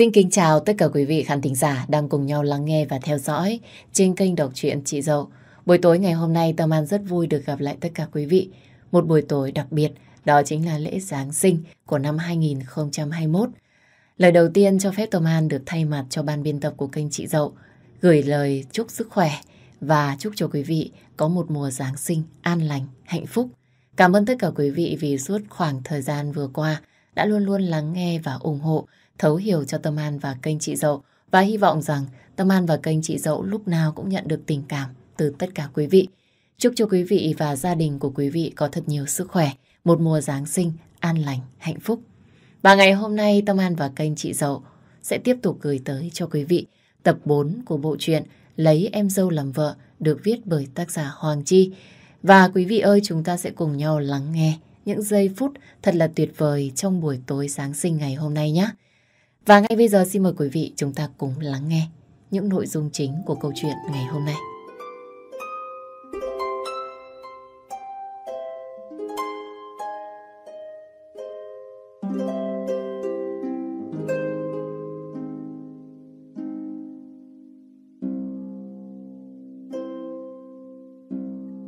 Xin kính chào tất cả quý vị khán thính giả đang cùng nhau lắng nghe và theo dõi trên kênh đọc truyện Chị Dậu. Buổi tối ngày hôm nay Tâm An rất vui được gặp lại tất cả quý vị. Một buổi tối đặc biệt, đó chính là lễ Giáng sinh của năm 2021. Lời đầu tiên cho phép Tâm An được thay mặt cho ban biên tập của kênh Chị Dậu gửi lời chúc sức khỏe và chúc cho quý vị có một mùa Giáng sinh an lành, hạnh phúc. Cảm ơn tất cả quý vị vì suốt khoảng thời gian vừa qua đã luôn luôn lắng nghe và ủng hộ, thấu hiểu cho Tâm An và kênh chị Dậu. Và hy vọng rằng Tâm An và kênh chị Dậu lúc nào cũng nhận được tình cảm từ tất cả quý vị. Chúc cho quý vị và gia đình của quý vị có thật nhiều sức khỏe, một mùa Giáng sinh an lành, hạnh phúc. Và ngày hôm nay Tâm An và kênh chị Dậu sẽ tiếp tục gửi tới cho quý vị tập 4 của bộ truyện Lấy em dâu làm vợ được viết bởi tác giả Hoàng Chi. Và quý vị ơi, chúng ta sẽ cùng nhau lắng nghe những giây phút thật là tuyệt vời trong buổi tối Giáng sinh ngày hôm nay nhé. Và ngay bây giờ xin mời quý vị chúng ta cùng lắng nghe những nội dung chính của câu chuyện ngày hôm nay.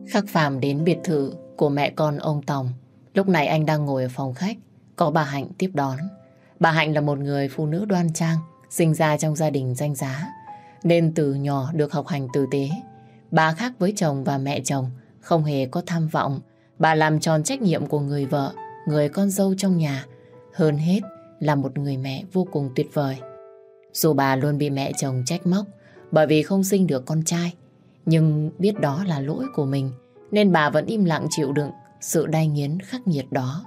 Khắc Phạm đến biệt thự của mẹ con ông Tòng. Lúc này anh đang ngồi ở phòng khách, có bà Hạnh tiếp đón. Bà Hạnh là một người phụ nữ đoan trang, sinh ra trong gia đình danh giá, nên từ nhỏ được học hành tử tế. Bà khác với chồng và mẹ chồng, không hề có tham vọng. Bà làm tròn trách nhiệm của người vợ, người con dâu trong nhà. Hơn hết là một người mẹ vô cùng tuyệt vời. Dù bà luôn bị mẹ chồng trách móc bởi vì không sinh được con trai, nhưng biết đó là lỗi của mình nên bà vẫn im lặng chịu đựng sự đai nghiến khắc nghiệt đó.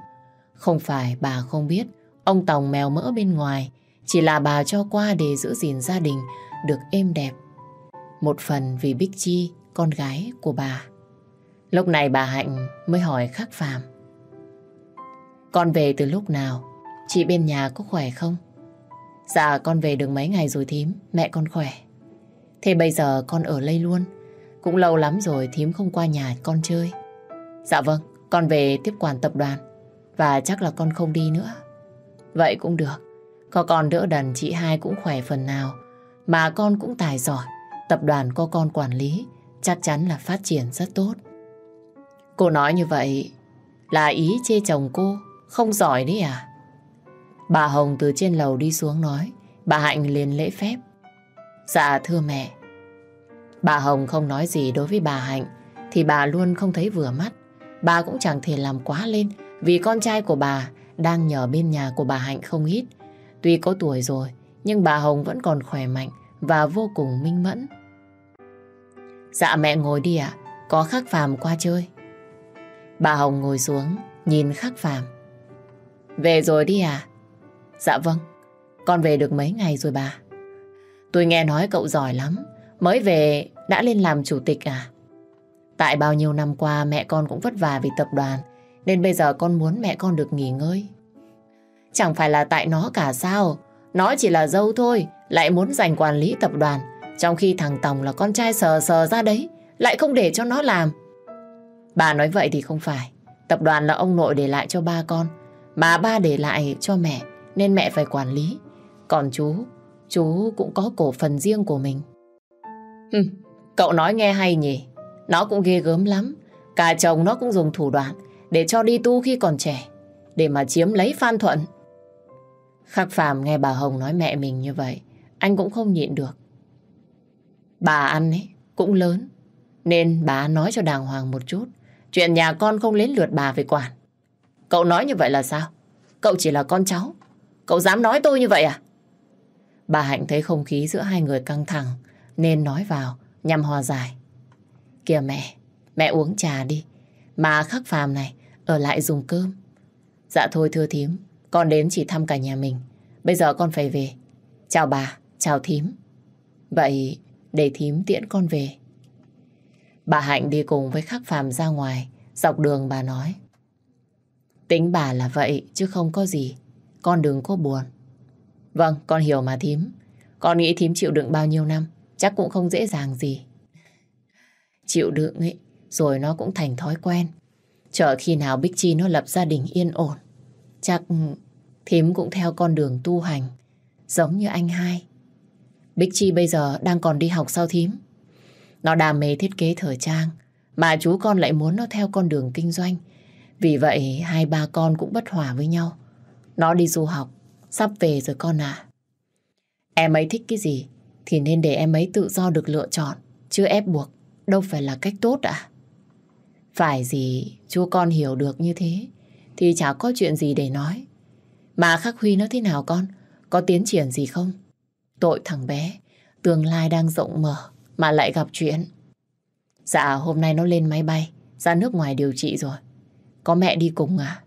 Không phải bà không biết ông Tòng mèo mỡ bên ngoài, chỉ là bà cho qua để giữ gìn gia đình được êm đẹp. Một phần vì Bích Chi, con gái của bà. Lúc này bà Hạnh mới hỏi khắc phàm. Con về từ lúc nào? Chị bên nhà có khỏe không? Dạ con về được mấy ngày rồi thím, mẹ con khỏe. Thế bây giờ con ở lây luôn. Cũng lâu lắm rồi thím không qua nhà con chơi. Dạ vâng, con về tiếp quản tập đoàn. Và chắc là con không đi nữa. Vậy cũng được. Có con đỡ đần chị hai cũng khỏe phần nào. Mà con cũng tài giỏi. Tập đoàn có con quản lý. Chắc chắn là phát triển rất tốt. Cô nói như vậy là ý chê chồng cô không giỏi đấy à? Bà Hồng từ trên lầu đi xuống nói. Bà Hạnh liền lễ phép. Dạ thưa mẹ, Bà Hồng không nói gì đối với bà Hạnh thì bà luôn không thấy vừa mắt. Bà cũng chẳng thể làm quá lên vì con trai của bà đang nhờ bên nhà của bà Hạnh không ít. Tuy có tuổi rồi nhưng bà Hồng vẫn còn khỏe mạnh và vô cùng minh mẫn. Dạ mẹ ngồi đi ạ, có khắc phàm qua chơi. Bà Hồng ngồi xuống nhìn khắc phàm. Về rồi đi à? Dạ vâng, con về được mấy ngày rồi bà. Tôi nghe nói cậu giỏi lắm, mới về đã lên làm chủ tịch à? Tại bao nhiêu năm qua mẹ con cũng vất vả vì tập đoàn, nên bây giờ con muốn mẹ con được nghỉ ngơi. Chẳng phải là tại nó cả sao, nó chỉ là dâu thôi, lại muốn giành quản lý tập đoàn, trong khi thằng Tòng là con trai sờ sờ ra đấy, lại không để cho nó làm. Bà nói vậy thì không phải, tập đoàn là ông nội để lại cho ba con, mà ba để lại cho mẹ, nên mẹ phải quản lý. Còn chú, chú cũng có cổ phần riêng của mình. Hừm, Cậu nói nghe hay nhỉ? Nó cũng ghê gớm lắm. Cả chồng nó cũng dùng thủ đoạn để cho đi tu khi còn trẻ. Để mà chiếm lấy Phan Thuận. Khắc Phạm nghe bà Hồng nói mẹ mình như vậy. Anh cũng không nhịn được. Bà ăn ấy cũng lớn. Nên bà nói cho đàng hoàng một chút. Chuyện nhà con không đến lượt bà về quản. Cậu nói như vậy là sao? Cậu chỉ là con cháu. Cậu dám nói tôi như vậy à? Bà Hạnh thấy không khí giữa hai người căng thẳng nên nói vào nhằm hòa giải. Kìa mẹ, mẹ uống trà đi. Mà khắc phàm này, ở lại dùng cơm. Dạ thôi thưa thím, con đến chỉ thăm cả nhà mình. Bây giờ con phải về. Chào bà, chào thím. Vậy để thím tiễn con về. Bà Hạnh đi cùng với khắc phàm ra ngoài. Dọc đường bà nói. Tính bà là vậy chứ không có gì. Con đừng có buồn. Vâng, con hiểu mà thím. Con nghĩ thím chịu đựng bao nhiêu năm chắc cũng không dễ dàng gì. Chịu đựng ấy, rồi nó cũng thành thói quen. Chờ khi nào Bích Chi nó lập gia đình yên ổn, chắc thím cũng theo con đường tu hành. giống như anh hai. Bích Chi bây giờ đang còn đi học sao thím? Nó đam mê thiết kế thời trang, mà chú con lại muốn nó theo con đường kinh doanh. Vì vậy hai ba con cũng bất hòa với nhau. Nó đi du học, sắp về rồi con à. Em ấy thích cái gì thì nên để em ấy tự do được lựa chọn, chứ ép buộc đâu phải là cách tốt à. Phải gì chú con hiểu được như thế thì chả có chuyện gì để nói. Mà Khắc Huy nó thế nào con? Có tiến triển gì không? Tội thằng bé, tương lai đang rộng mở mà lại gặp chuyện. Dạ hôm nay nó lên máy bay ra nước ngoài điều trị rồi. Có mẹ đi cùng à?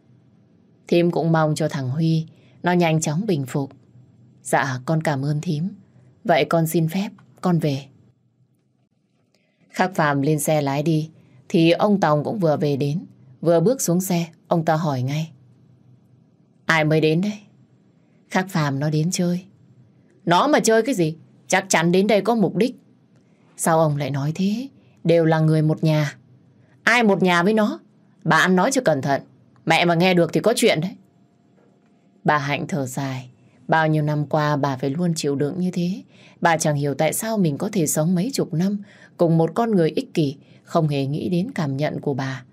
Thím cũng mong cho thằng Huy nó nhanh chóng bình phục. Dạ con cảm ơn thím. Vậy con xin phép, con về. Khắc Phạm lên xe lái đi thì ông Tòng cũng vừa về đến. Vừa bước xuống xe, ông ta hỏi ngay. Ai mới đến đây? Khắc Phạm nó đến chơi. Nó mà chơi cái gì? Chắc chắn đến đây có mục đích. Sao ông lại nói thế? Đều là người một nhà. Ai một nhà với nó? Bà ăn nói cho cẩn thận. Mẹ mà nghe được thì có chuyện đấy. Bà Hạnh thở dài. Bao nhiêu năm qua bà phải luôn chịu đựng như thế. Bà chẳng hiểu tại sao mình có thể sống mấy chục năm cùng một con người ích kỷ, không hề nghĩ đến cảm nhận của bà.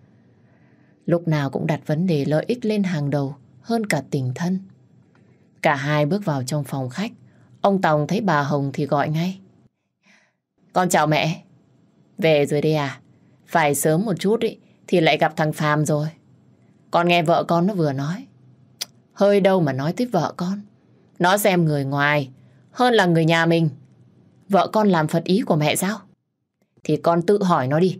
Lúc nào cũng đặt vấn đề lợi ích lên hàng đầu hơn cả tình thân. Cả hai bước vào trong phòng khách. Ông Tòng thấy bà Hồng thì gọi ngay. Con chào mẹ. Về rồi đây à? Phải sớm một chút ý, thì lại gặp thằng Phàm rồi. Con nghe vợ con nó vừa nói. Hơi đâu mà nói tới vợ con. Nó xem người ngoài hơn là người nhà mình. Vợ con làm phật ý của mẹ sao? Thì con tự hỏi nó đi.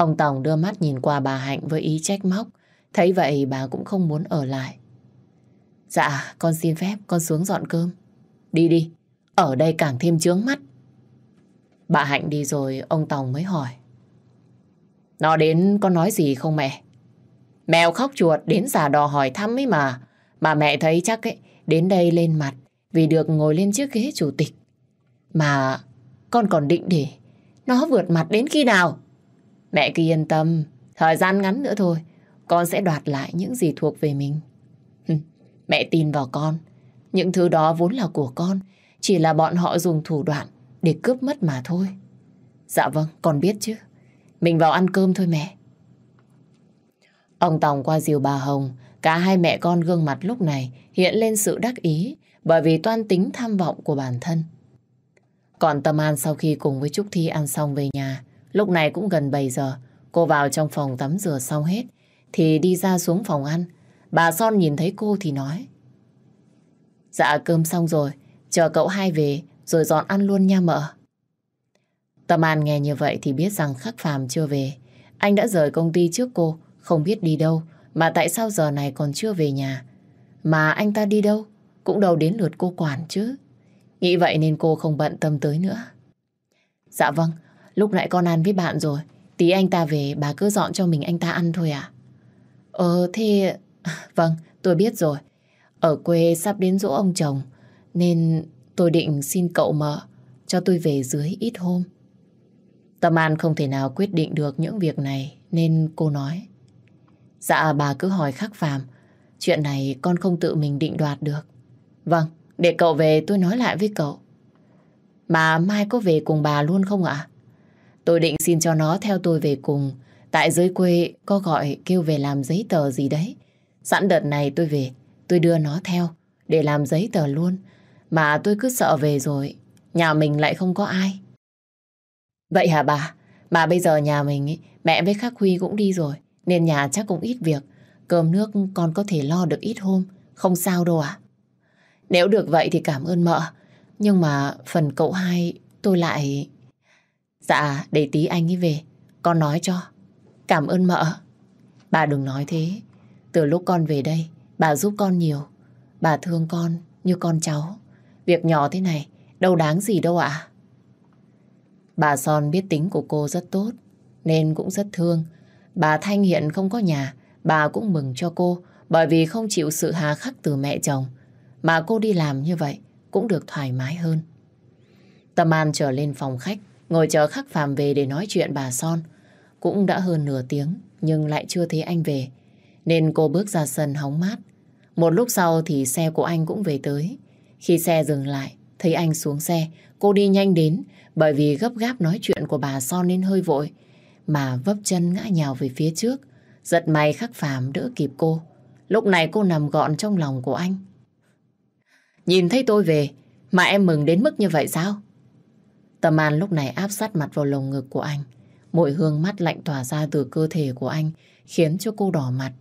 Ông Tòng đưa mắt nhìn qua bà Hạnh với ý trách móc. Thấy vậy bà cũng không muốn ở lại. Dạ, con xin phép, con xuống dọn cơm. Đi đi, ở đây càng thêm chướng mắt. Bà Hạnh đi rồi, ông Tòng mới hỏi. Nó đến có nói gì không mẹ? Mèo khóc chuột đến giả đò hỏi thăm ấy mà. Mà mẹ thấy chắc ấy, đến đây lên mặt vì được ngồi lên chiếc ghế chủ tịch. Mà con còn định để nó vượt mặt đến khi nào? Mẹ cứ yên tâm, thời gian ngắn nữa thôi, con sẽ đoạt lại những gì thuộc về mình. Mẹ tin vào con, những thứ đó vốn là của con, chỉ là bọn họ dùng thủ đoạn để cướp mất mà thôi. Dạ vâng, con biết chứ. Mình vào ăn cơm thôi mẹ. Ông Tòng qua dìu bà Hồng, cả hai mẹ con gương mặt lúc này hiện lên sự đắc ý bởi vì toan tính tham vọng của bản thân. Còn Tâm An sau khi cùng với Trúc Thi ăn xong về nhà, lúc này cũng gần 7 giờ, cô vào trong phòng tắm rửa xong hết, thì đi ra xuống phòng ăn. Bà Son nhìn thấy cô thì nói. Dạ cơm xong rồi, chờ cậu hai về rồi dọn ăn luôn nha mợ. Tâm An nghe như vậy thì biết rằng Khắc Phàm chưa về. Anh đã rời công ty trước cô, không biết đi đâu, mà tại sao giờ này còn chưa về nhà. Mà anh ta đi đâu, cũng đâu đến lượt cô quản chứ. Nghĩ vậy nên cô không bận tâm tới nữa. Dạ vâng, lúc nãy con ăn với bạn rồi. Tí anh ta về bà cứ dọn cho mình anh ta ăn thôi à? Ờ thế... Vâng, tôi biết rồi. Ở quê sắp đến dỗ ông chồng nên tôi định xin cậu mợ cho tôi về dưới ít hôm. Tâm An không thể nào quyết định được những việc này nên cô nói. Dạ bà cứ hỏi khắc phàm. Chuyện này con không tự mình định đoạt được. Vâng, để cậu về tôi nói lại với cậu. bà mai có về cùng bà luôn không ạ? Tôi định xin cho nó theo tôi về cùng. Tại dưới quê có gọi kêu về làm giấy tờ gì đấy. Sẵn đợt này tôi về, tôi đưa nó theo để làm giấy tờ luôn. Mà tôi cứ sợ về rồi, nhà mình lại không có ai. Vậy hả bà? Mà bây giờ nhà mình, ý, mẹ với Khắc Huy cũng đi rồi, nên nhà chắc cũng ít việc. Cơm nước con có thể lo được ít hôm, không sao đâu ạ. Nếu được vậy thì cảm ơn mợ. Nhưng mà phần cậu hai tôi lại... Dạ, để tí anh ấy về, con nói cho. Cảm ơn mợ. Bà đừng nói thế. Từ lúc con về đây, bà giúp con nhiều. Bà thương con như con cháu. Việc nhỏ thế này, đâu đáng gì đâu ạ. Bà Son biết tính của cô rất tốt, nên cũng rất thương. Bà Thanh hiện không có nhà, bà cũng mừng cho cô, bởi vì không chịu sự hà khắc từ mẹ chồng. Mà cô đi làm như vậy cũng được thoải mái hơn. Tâm An trở lên phòng khách, ngồi chờ khắc phàm về để nói chuyện bà Son. Cũng đã hơn nửa tiếng, nhưng lại chưa thấy anh về. Nên cô bước ra sân hóng mát. Một lúc sau thì xe của anh cũng về tới. Khi xe dừng lại, thấy anh xuống xe, cô đi nhanh đến bởi vì gấp gáp nói chuyện của bà Son nên hơi vội. Mà vấp chân ngã nhào về phía trước. Giật may khắc phàm đỡ kịp cô. Lúc này cô nằm gọn trong lòng của anh. Nhìn thấy tôi về mà em mừng đến mức như vậy sao? Tâm An lúc này áp sát mặt vào lồng ngực của anh. Mùi hương mắt lạnh tỏa ra từ cơ thể của anh khiến cho cô đỏ mặt.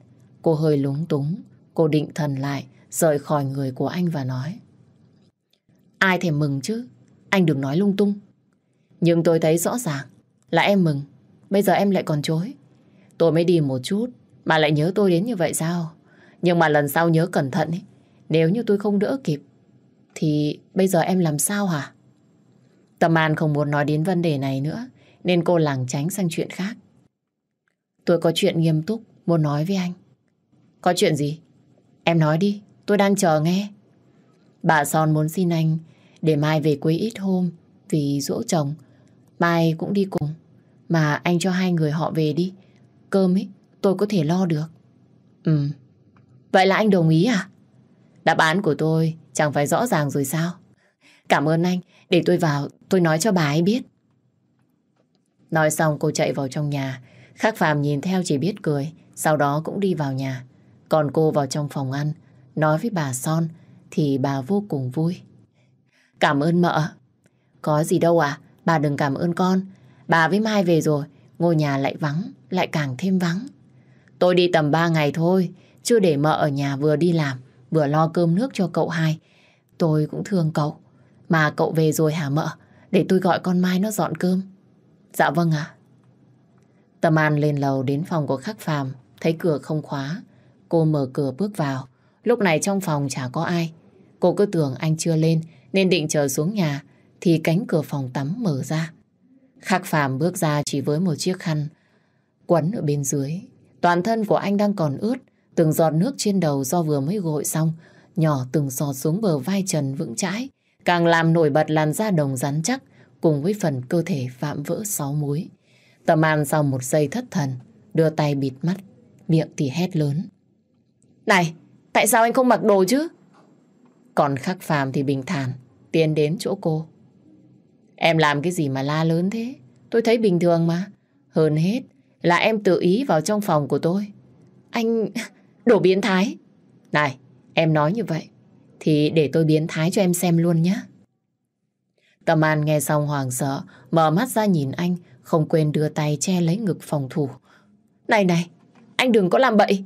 Cô hơi lúng túng. Cô định thần lại, rời khỏi người của anh và nói. Ai thèm mừng chứ? Anh đừng nói lung tung. Nhưng tôi thấy rõ ràng là em mừng. Bây giờ em lại còn chối. Tôi mới đi một chút mà lại nhớ tôi đến như vậy sao? Nhưng mà lần sau nhớ cẩn thận ấy. Nếu như tôi không đỡ kịp thì bây giờ em làm sao hả? Tâm An không muốn nói đến vấn đề này nữa nên cô lảng tránh sang chuyện khác. Tôi có chuyện nghiêm túc muốn nói với anh. Có chuyện gì? Em nói đi, tôi đang chờ nghe. Bà Son muốn xin anh để mai về quê ít hôm vì dỗ chồng. Mai cũng đi cùng. Mà anh cho hai người họ về đi. Cơm ấy, tôi có thể lo được. Ừ. Vậy là anh đồng ý à? Đáp án của tôi chẳng phải rõ ràng rồi sao? Cảm ơn anh. Để tôi vào, tôi nói cho bà ấy biết. Nói xong cô chạy vào trong nhà. Khắc Phạm nhìn theo chỉ biết cười. Sau đó cũng đi vào nhà. Còn cô vào trong phòng ăn. Nói với bà Son thì bà vô cùng vui. Cảm ơn mợ. Có gì đâu à, bà đừng cảm ơn con. Bà với Mai về rồi, ngôi nhà lại vắng, lại càng thêm vắng. Tôi đi tầm 3 ngày thôi, chưa để mợ ở nhà vừa đi làm, vừa lo cơm nước cho cậu hai. Tôi cũng thương cậu. Mà cậu về rồi hả mợ? Để tôi gọi con Mai nó dọn cơm. Dạ vâng ạ. Tâm An lên lầu đến phòng của Khắc Phàm, thấy cửa không khóa. Cô mở cửa bước vào. Lúc này trong phòng chả có ai. Cô cứ tưởng anh chưa lên nên định chờ xuống nhà thì cánh cửa phòng tắm mở ra. Khắc Phàm bước ra chỉ với một chiếc khăn quấn ở bên dưới. Toàn thân của anh đang còn ướt, từng giọt nước trên đầu do vừa mới gội xong, nhỏ từng giọt xuống bờ vai trần vững chãi, càng làm nổi bật làn da đồng rắn chắc cùng với phần cơ thể vạm vỡ sáu múi. Tâm An sau một giây thất thần, đưa tay bịt mắt, miệng thì hét lớn. Này, tại sao anh không mặc đồ chứ? Còn khắc phàm thì bình thản, tiến đến chỗ cô. Em làm cái gì mà la lớn thế? Tôi thấy bình thường mà. Hơn hết là em tự ý vào trong phòng của tôi. Anh đổ biến thái. Này, em nói như vậy thì để tôi biến thái cho em xem luôn nhé. Tâm An nghe xong hoàng sợ, mở mắt ra nhìn anh, không quên đưa tay che lấy ngực phòng thủ. Này này, anh đừng có làm bậy.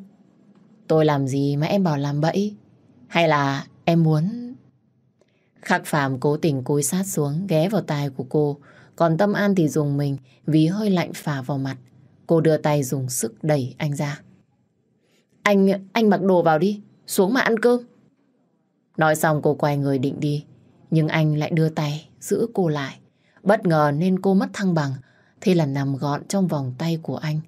Tôi làm gì mà em bảo làm bậy? Hay là em muốn... Khắc Phạm cố tình cúi sát xuống ghé vào tai của cô. Còn Tâm An thì dùng mình vì hơi lạnh phả vào mặt. Cô đưa tay dùng sức đẩy anh ra. Anh, anh mặc đồ vào đi, xuống mà ăn cơm. Nói xong cô quay người định đi, nhưng anh lại đưa tay giữ cô lại. Bất ngờ nên cô mất thăng bằng, thế là nằm gọn trong vòng tay của anh.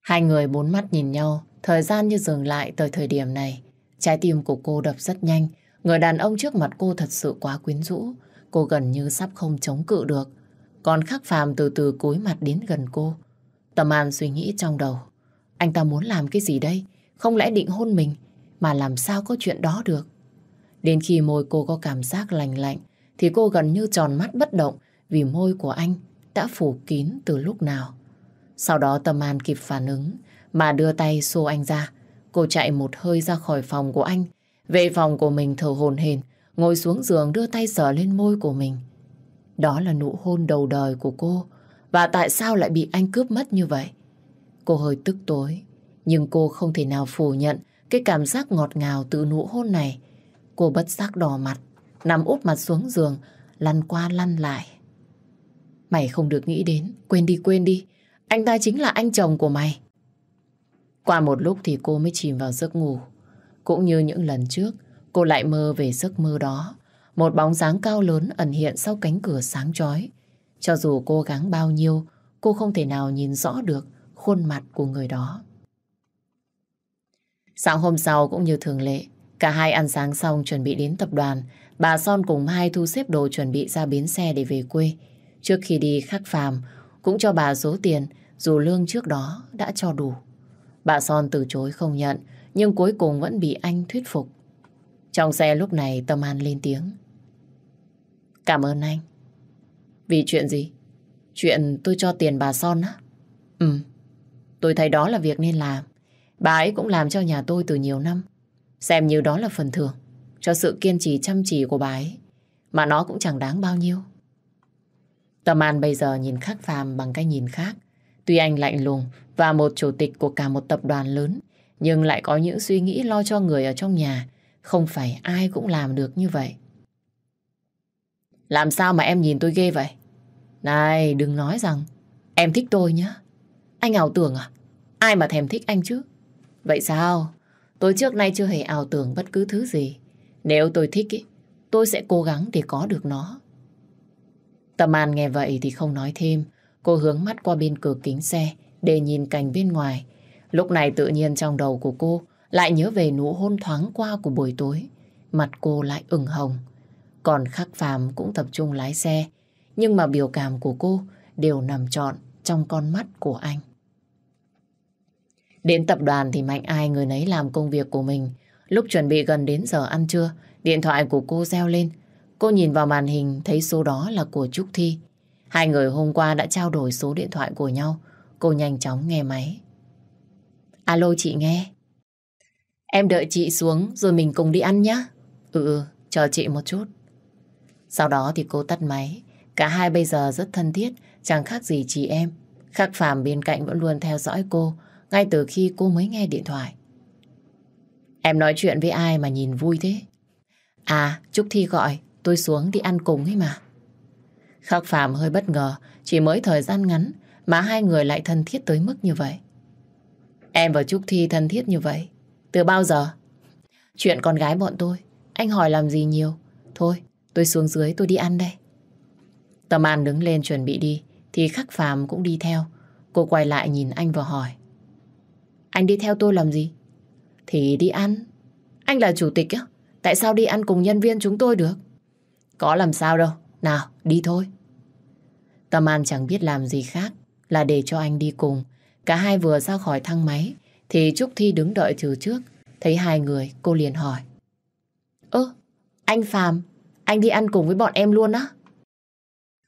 Hai người bốn mắt nhìn nhau, thời gian như dừng lại tới thời điểm này. Trái tim của cô đập rất nhanh, người đàn ông trước mặt cô thật sự quá quyến rũ. Cô gần như sắp không chống cự được. Còn khắc phàm từ từ cúi mặt đến gần cô. Tâm An suy nghĩ trong đầu. Anh ta muốn làm cái gì đây? Không lẽ định hôn mình? Mà làm sao có chuyện đó được? Đến khi môi cô có cảm giác lành lạnh, thì cô gần như tròn mắt bất động vì môi của anh đã phủ kín từ lúc nào. Sau đó Tâm An kịp phản ứng mà đưa tay xô anh ra. Cô chạy một hơi ra khỏi phòng của anh, về phòng của mình thở hồn hển, ngồi xuống giường đưa tay sờ lên môi của mình. Đó là nụ hôn đầu đời của cô, và tại sao lại bị anh cướp mất như vậy? Cô hơi tức tối, nhưng cô không thể nào phủ nhận cái cảm giác ngọt ngào từ nụ hôn này. Cô bất giác đỏ mặt, nằm úp mặt xuống giường, lăn qua lăn lại. Mày không được nghĩ đến, quên đi quên đi, anh ta chính là anh chồng của mày. Qua một lúc thì cô mới chìm vào giấc ngủ. Cũng như những lần trước, cô lại mơ về giấc mơ đó. Một bóng dáng cao lớn ẩn hiện sau cánh cửa sáng chói. Cho dù cố gắng bao nhiêu, cô không thể nào nhìn rõ được khuôn mặt của người đó. Sáng hôm sau cũng như thường lệ, cả hai ăn sáng xong chuẩn bị đến tập đoàn. Bà Son cùng hai thu xếp đồ chuẩn bị ra bến xe để về quê. Trước khi đi khắc phàm, cũng cho bà số tiền dù lương trước đó đã cho đủ. Bà Son từ chối không nhận, nhưng cuối cùng vẫn bị anh thuyết phục. Trong xe lúc này Tâm An lên tiếng. Cảm ơn anh. Vì chuyện gì? Chuyện tôi cho tiền bà Son á? Ừ, tôi thấy đó là việc nên làm. Bà ấy cũng làm cho nhà tôi từ nhiều năm. Xem như đó là phần thưởng cho sự kiên trì chăm chỉ của bà ấy. Mà nó cũng chẳng đáng bao nhiêu. Tâm An bây giờ nhìn khắc phàm bằng cái nhìn khác. Tuy anh lạnh lùng và một chủ tịch của cả một tập đoàn lớn, nhưng lại có những suy nghĩ lo cho người ở trong nhà. Không phải ai cũng làm được như vậy. Làm sao mà em nhìn tôi ghê vậy? Này, đừng nói rằng em thích tôi nhá. Anh ảo tưởng à? Ai mà thèm thích anh chứ? Vậy sao? Tôi trước nay chưa hề ảo tưởng bất cứ thứ gì. Nếu tôi thích ý, tôi sẽ cố gắng để có được nó. Tâm An nghe vậy thì không nói thêm. Cô hướng mắt qua bên cửa kính xe để nhìn cảnh bên ngoài. Lúc này tự nhiên trong đầu của cô lại nhớ về nụ hôn thoáng qua của buổi tối. Mặt cô lại ửng hồng. Còn Khắc Phàm cũng tập trung lái xe. Nhưng mà biểu cảm của cô đều nằm trọn trong con mắt của anh. Đến tập đoàn thì mạnh ai người nấy làm công việc của mình. Lúc chuẩn bị gần đến giờ ăn trưa, điện thoại của cô reo lên. Cô nhìn vào màn hình thấy số đó là của Trúc Thi. Hai người hôm qua đã trao đổi số điện thoại của nhau. Cô nhanh chóng nghe máy. Alo chị nghe. Em đợi chị xuống rồi mình cùng đi ăn nhé. Ừ, ừ, chờ chị một chút. Sau đó thì cô tắt máy. Cả hai bây giờ rất thân thiết, chẳng khác gì chị em. Khắc phàm bên cạnh vẫn luôn theo dõi cô, ngay từ khi cô mới nghe điện thoại. Em nói chuyện với ai mà nhìn vui thế? À, Trúc Thi gọi, tôi xuống đi ăn cùng ấy mà. Khắc Phạm hơi bất ngờ, chỉ mới thời gian ngắn mà hai người lại thân thiết tới mức như vậy. Em và Trúc Thi thân thiết như vậy, từ bao giờ? Chuyện con gái bọn tôi, anh hỏi làm gì nhiều? Thôi, tôi xuống dưới tôi đi ăn đây. Tâm An đứng lên chuẩn bị đi, thì Khắc Phạm cũng đi theo. Cô quay lại nhìn anh và hỏi. Anh đi theo tôi làm gì? Thì đi ăn. Anh là chủ tịch á, tại sao đi ăn cùng nhân viên chúng tôi được? Có làm sao đâu, nào, đi thôi. Tâm An chẳng biết làm gì khác là để cho anh đi cùng. Cả hai vừa ra khỏi thang máy thì Trúc Thi đứng đợi từ trước. Thấy hai người, cô liền hỏi. Ơ, anh Phạm, anh đi ăn cùng với bọn em luôn á?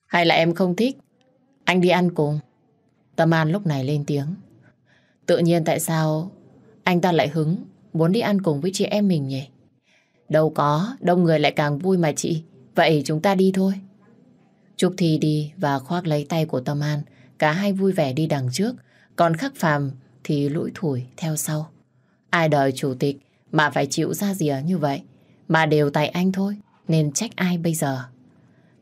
Hay là em không thích? Anh đi ăn cùng. Tâm An lúc này lên tiếng. Tự nhiên tại sao anh ta lại hứng muốn đi ăn cùng với chị em mình nhỉ? Đâu có, đông người lại càng vui mà chị. Vậy chúng ta đi thôi. Trúc Thi đi và khoác lấy tay của Tâm An. Cả hai vui vẻ đi đằng trước. Còn Khắc Phàm thì lũi thủi theo sau. Ai đời chủ tịch mà phải chịu ra rìa như vậy. Mà đều tại anh thôi. Nên trách ai bây giờ?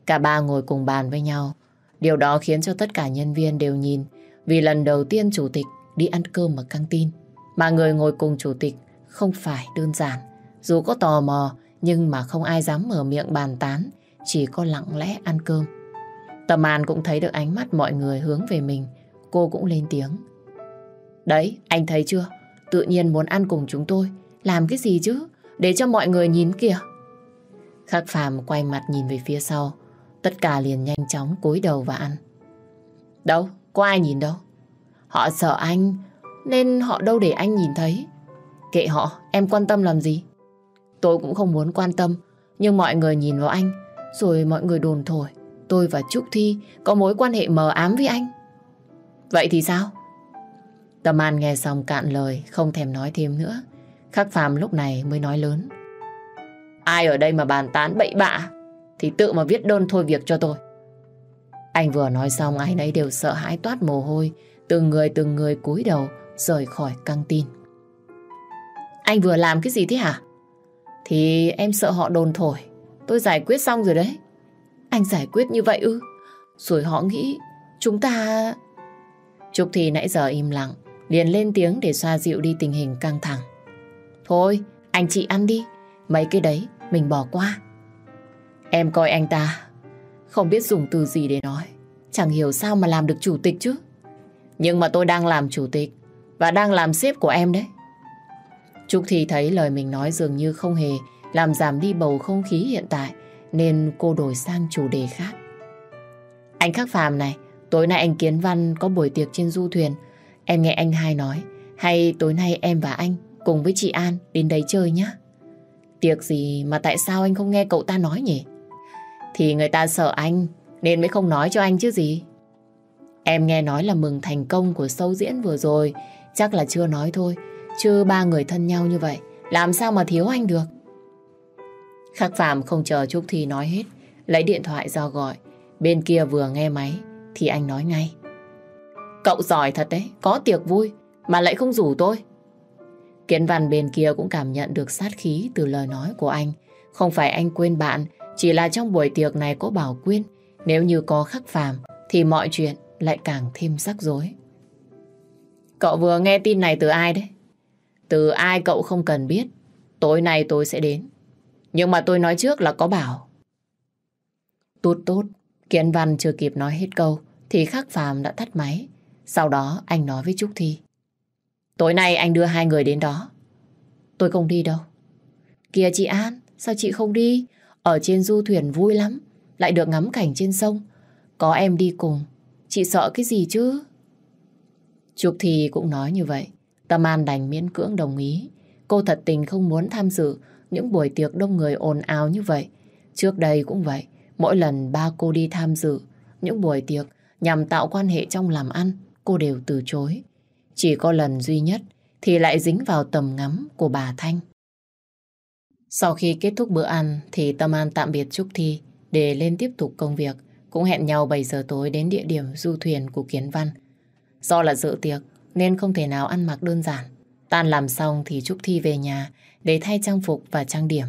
Cả ba ngồi cùng bàn với nhau. Điều đó khiến cho tất cả nhân viên đều nhìn. Vì lần đầu tiên chủ tịch đi ăn cơm ở căng tin. Mà người ngồi cùng chủ tịch không phải đơn giản. Dù có tò mò nhưng mà không ai dám mở miệng bàn tán, chỉ có lặng lẽ ăn cơm. Tâm An cũng thấy được ánh mắt mọi người hướng về mình, cô cũng lên tiếng. Đấy, anh thấy chưa? Tự nhiên muốn ăn cùng chúng tôi, làm cái gì chứ? Để cho mọi người nhìn kìa. Khắc Phàm quay mặt nhìn về phía sau, tất cả liền nhanh chóng cúi đầu và ăn. Đâu, có ai nhìn đâu. Họ sợ anh, nên họ đâu để anh nhìn thấy. Kệ họ, em quan tâm làm gì? Tôi cũng không muốn quan tâm, nhưng mọi người nhìn vào anh, rồi mọi người đồn thổi. Tôi và Trúc Thi có mối quan hệ mờ ám với anh. Vậy thì sao? Tâm An nghe xong cạn lời, không thèm nói thêm nữa. Khắc Phạm lúc này mới nói lớn. Ai ở đây mà bàn tán bậy bạ, thì tự mà viết đơn thôi việc cho tôi. Anh vừa nói xong ai nấy đều sợ hãi toát mồ hôi, từng người từng người cúi đầu rời khỏi căng tin. Anh vừa làm cái gì thế hả? Thì em sợ họ đồn thổi. Tôi giải quyết xong rồi đấy. Anh giải quyết như vậy ư? Rồi họ nghĩ chúng ta... Trúc Thì nãy giờ im lặng, liền lên tiếng để xoa dịu đi tình hình căng thẳng. Thôi, anh chị ăn đi. Mấy cái đấy mình bỏ qua. Em coi anh ta không biết dùng từ gì để nói. Chẳng hiểu sao mà làm được chủ tịch chứ. Nhưng mà tôi đang làm chủ tịch và đang làm sếp của em đấy. Trúc Thi thấy lời mình nói dường như không hề làm giảm đi bầu không khí hiện tại nên cô đổi sang chủ đề khác. Anh Khắc Phàm này, tối nay anh Kiến Văn có buổi tiệc trên du thuyền. Em nghe anh hai nói, hay tối nay em và anh cùng với chị An đến đấy chơi nhé. Tiệc gì mà tại sao anh không nghe cậu ta nói nhỉ? Thì người ta sợ anh nên mới không nói cho anh chứ gì. Em nghe nói là mừng thành công của sâu diễn vừa rồi. Chắc là chưa nói thôi, Chứ ba người thân nhau như vậy, Làm sao mà thiếu anh được? Khắc Phạm không chờ Trúc Thi nói hết, Lấy điện thoại ra gọi. Bên kia vừa nghe máy, Thì anh nói ngay. Cậu giỏi thật đấy, Có tiệc vui, Mà lại không rủ tôi. Kiến văn bên kia cũng cảm nhận được sát khí Từ lời nói của anh. Không phải anh quên bạn, Chỉ là trong buổi tiệc này có bảo quyên. Nếu như có khắc phàm Thì mọi chuyện lại càng thêm rắc rối. Cậu vừa nghe tin này từ ai đấy? Từ ai cậu không cần biết. Tối nay tôi sẽ đến. Nhưng mà tôi nói trước là có bảo. Tốt tốt, Kiến Văn chưa kịp nói hết câu thì Khắc Phàm đã tắt máy. Sau đó anh nói với Trúc Thi. Tối nay anh đưa hai người đến đó. Tôi không đi đâu. Kìa chị An, sao chị không đi? Ở trên du thuyền vui lắm, lại được ngắm cảnh trên sông. Có em đi cùng Chị sợ cái gì chứ? Trúc thì cũng nói như vậy. Tâm An đành miễn cưỡng đồng ý. Cô thật tình không muốn tham dự những buổi tiệc đông người ồn ào như vậy. Trước đây cũng vậy. Mỗi lần ba cô đi tham dự những buổi tiệc nhằm tạo quan hệ trong làm ăn, cô đều từ chối. Chỉ có lần duy nhất thì lại dính vào tầm ngắm của bà Thanh. Sau khi kết thúc bữa ăn thì Tâm An tạm biệt Trúc Thi để lên tiếp tục công việc. Cũng hẹn nhau 7 giờ tối đến địa điểm du thuyền của Kiến Văn. Do là dự tiệc, nên không thể nào ăn mặc đơn giản. Tan làm xong thì Trúc Thi về nhà để thay trang phục và trang điểm.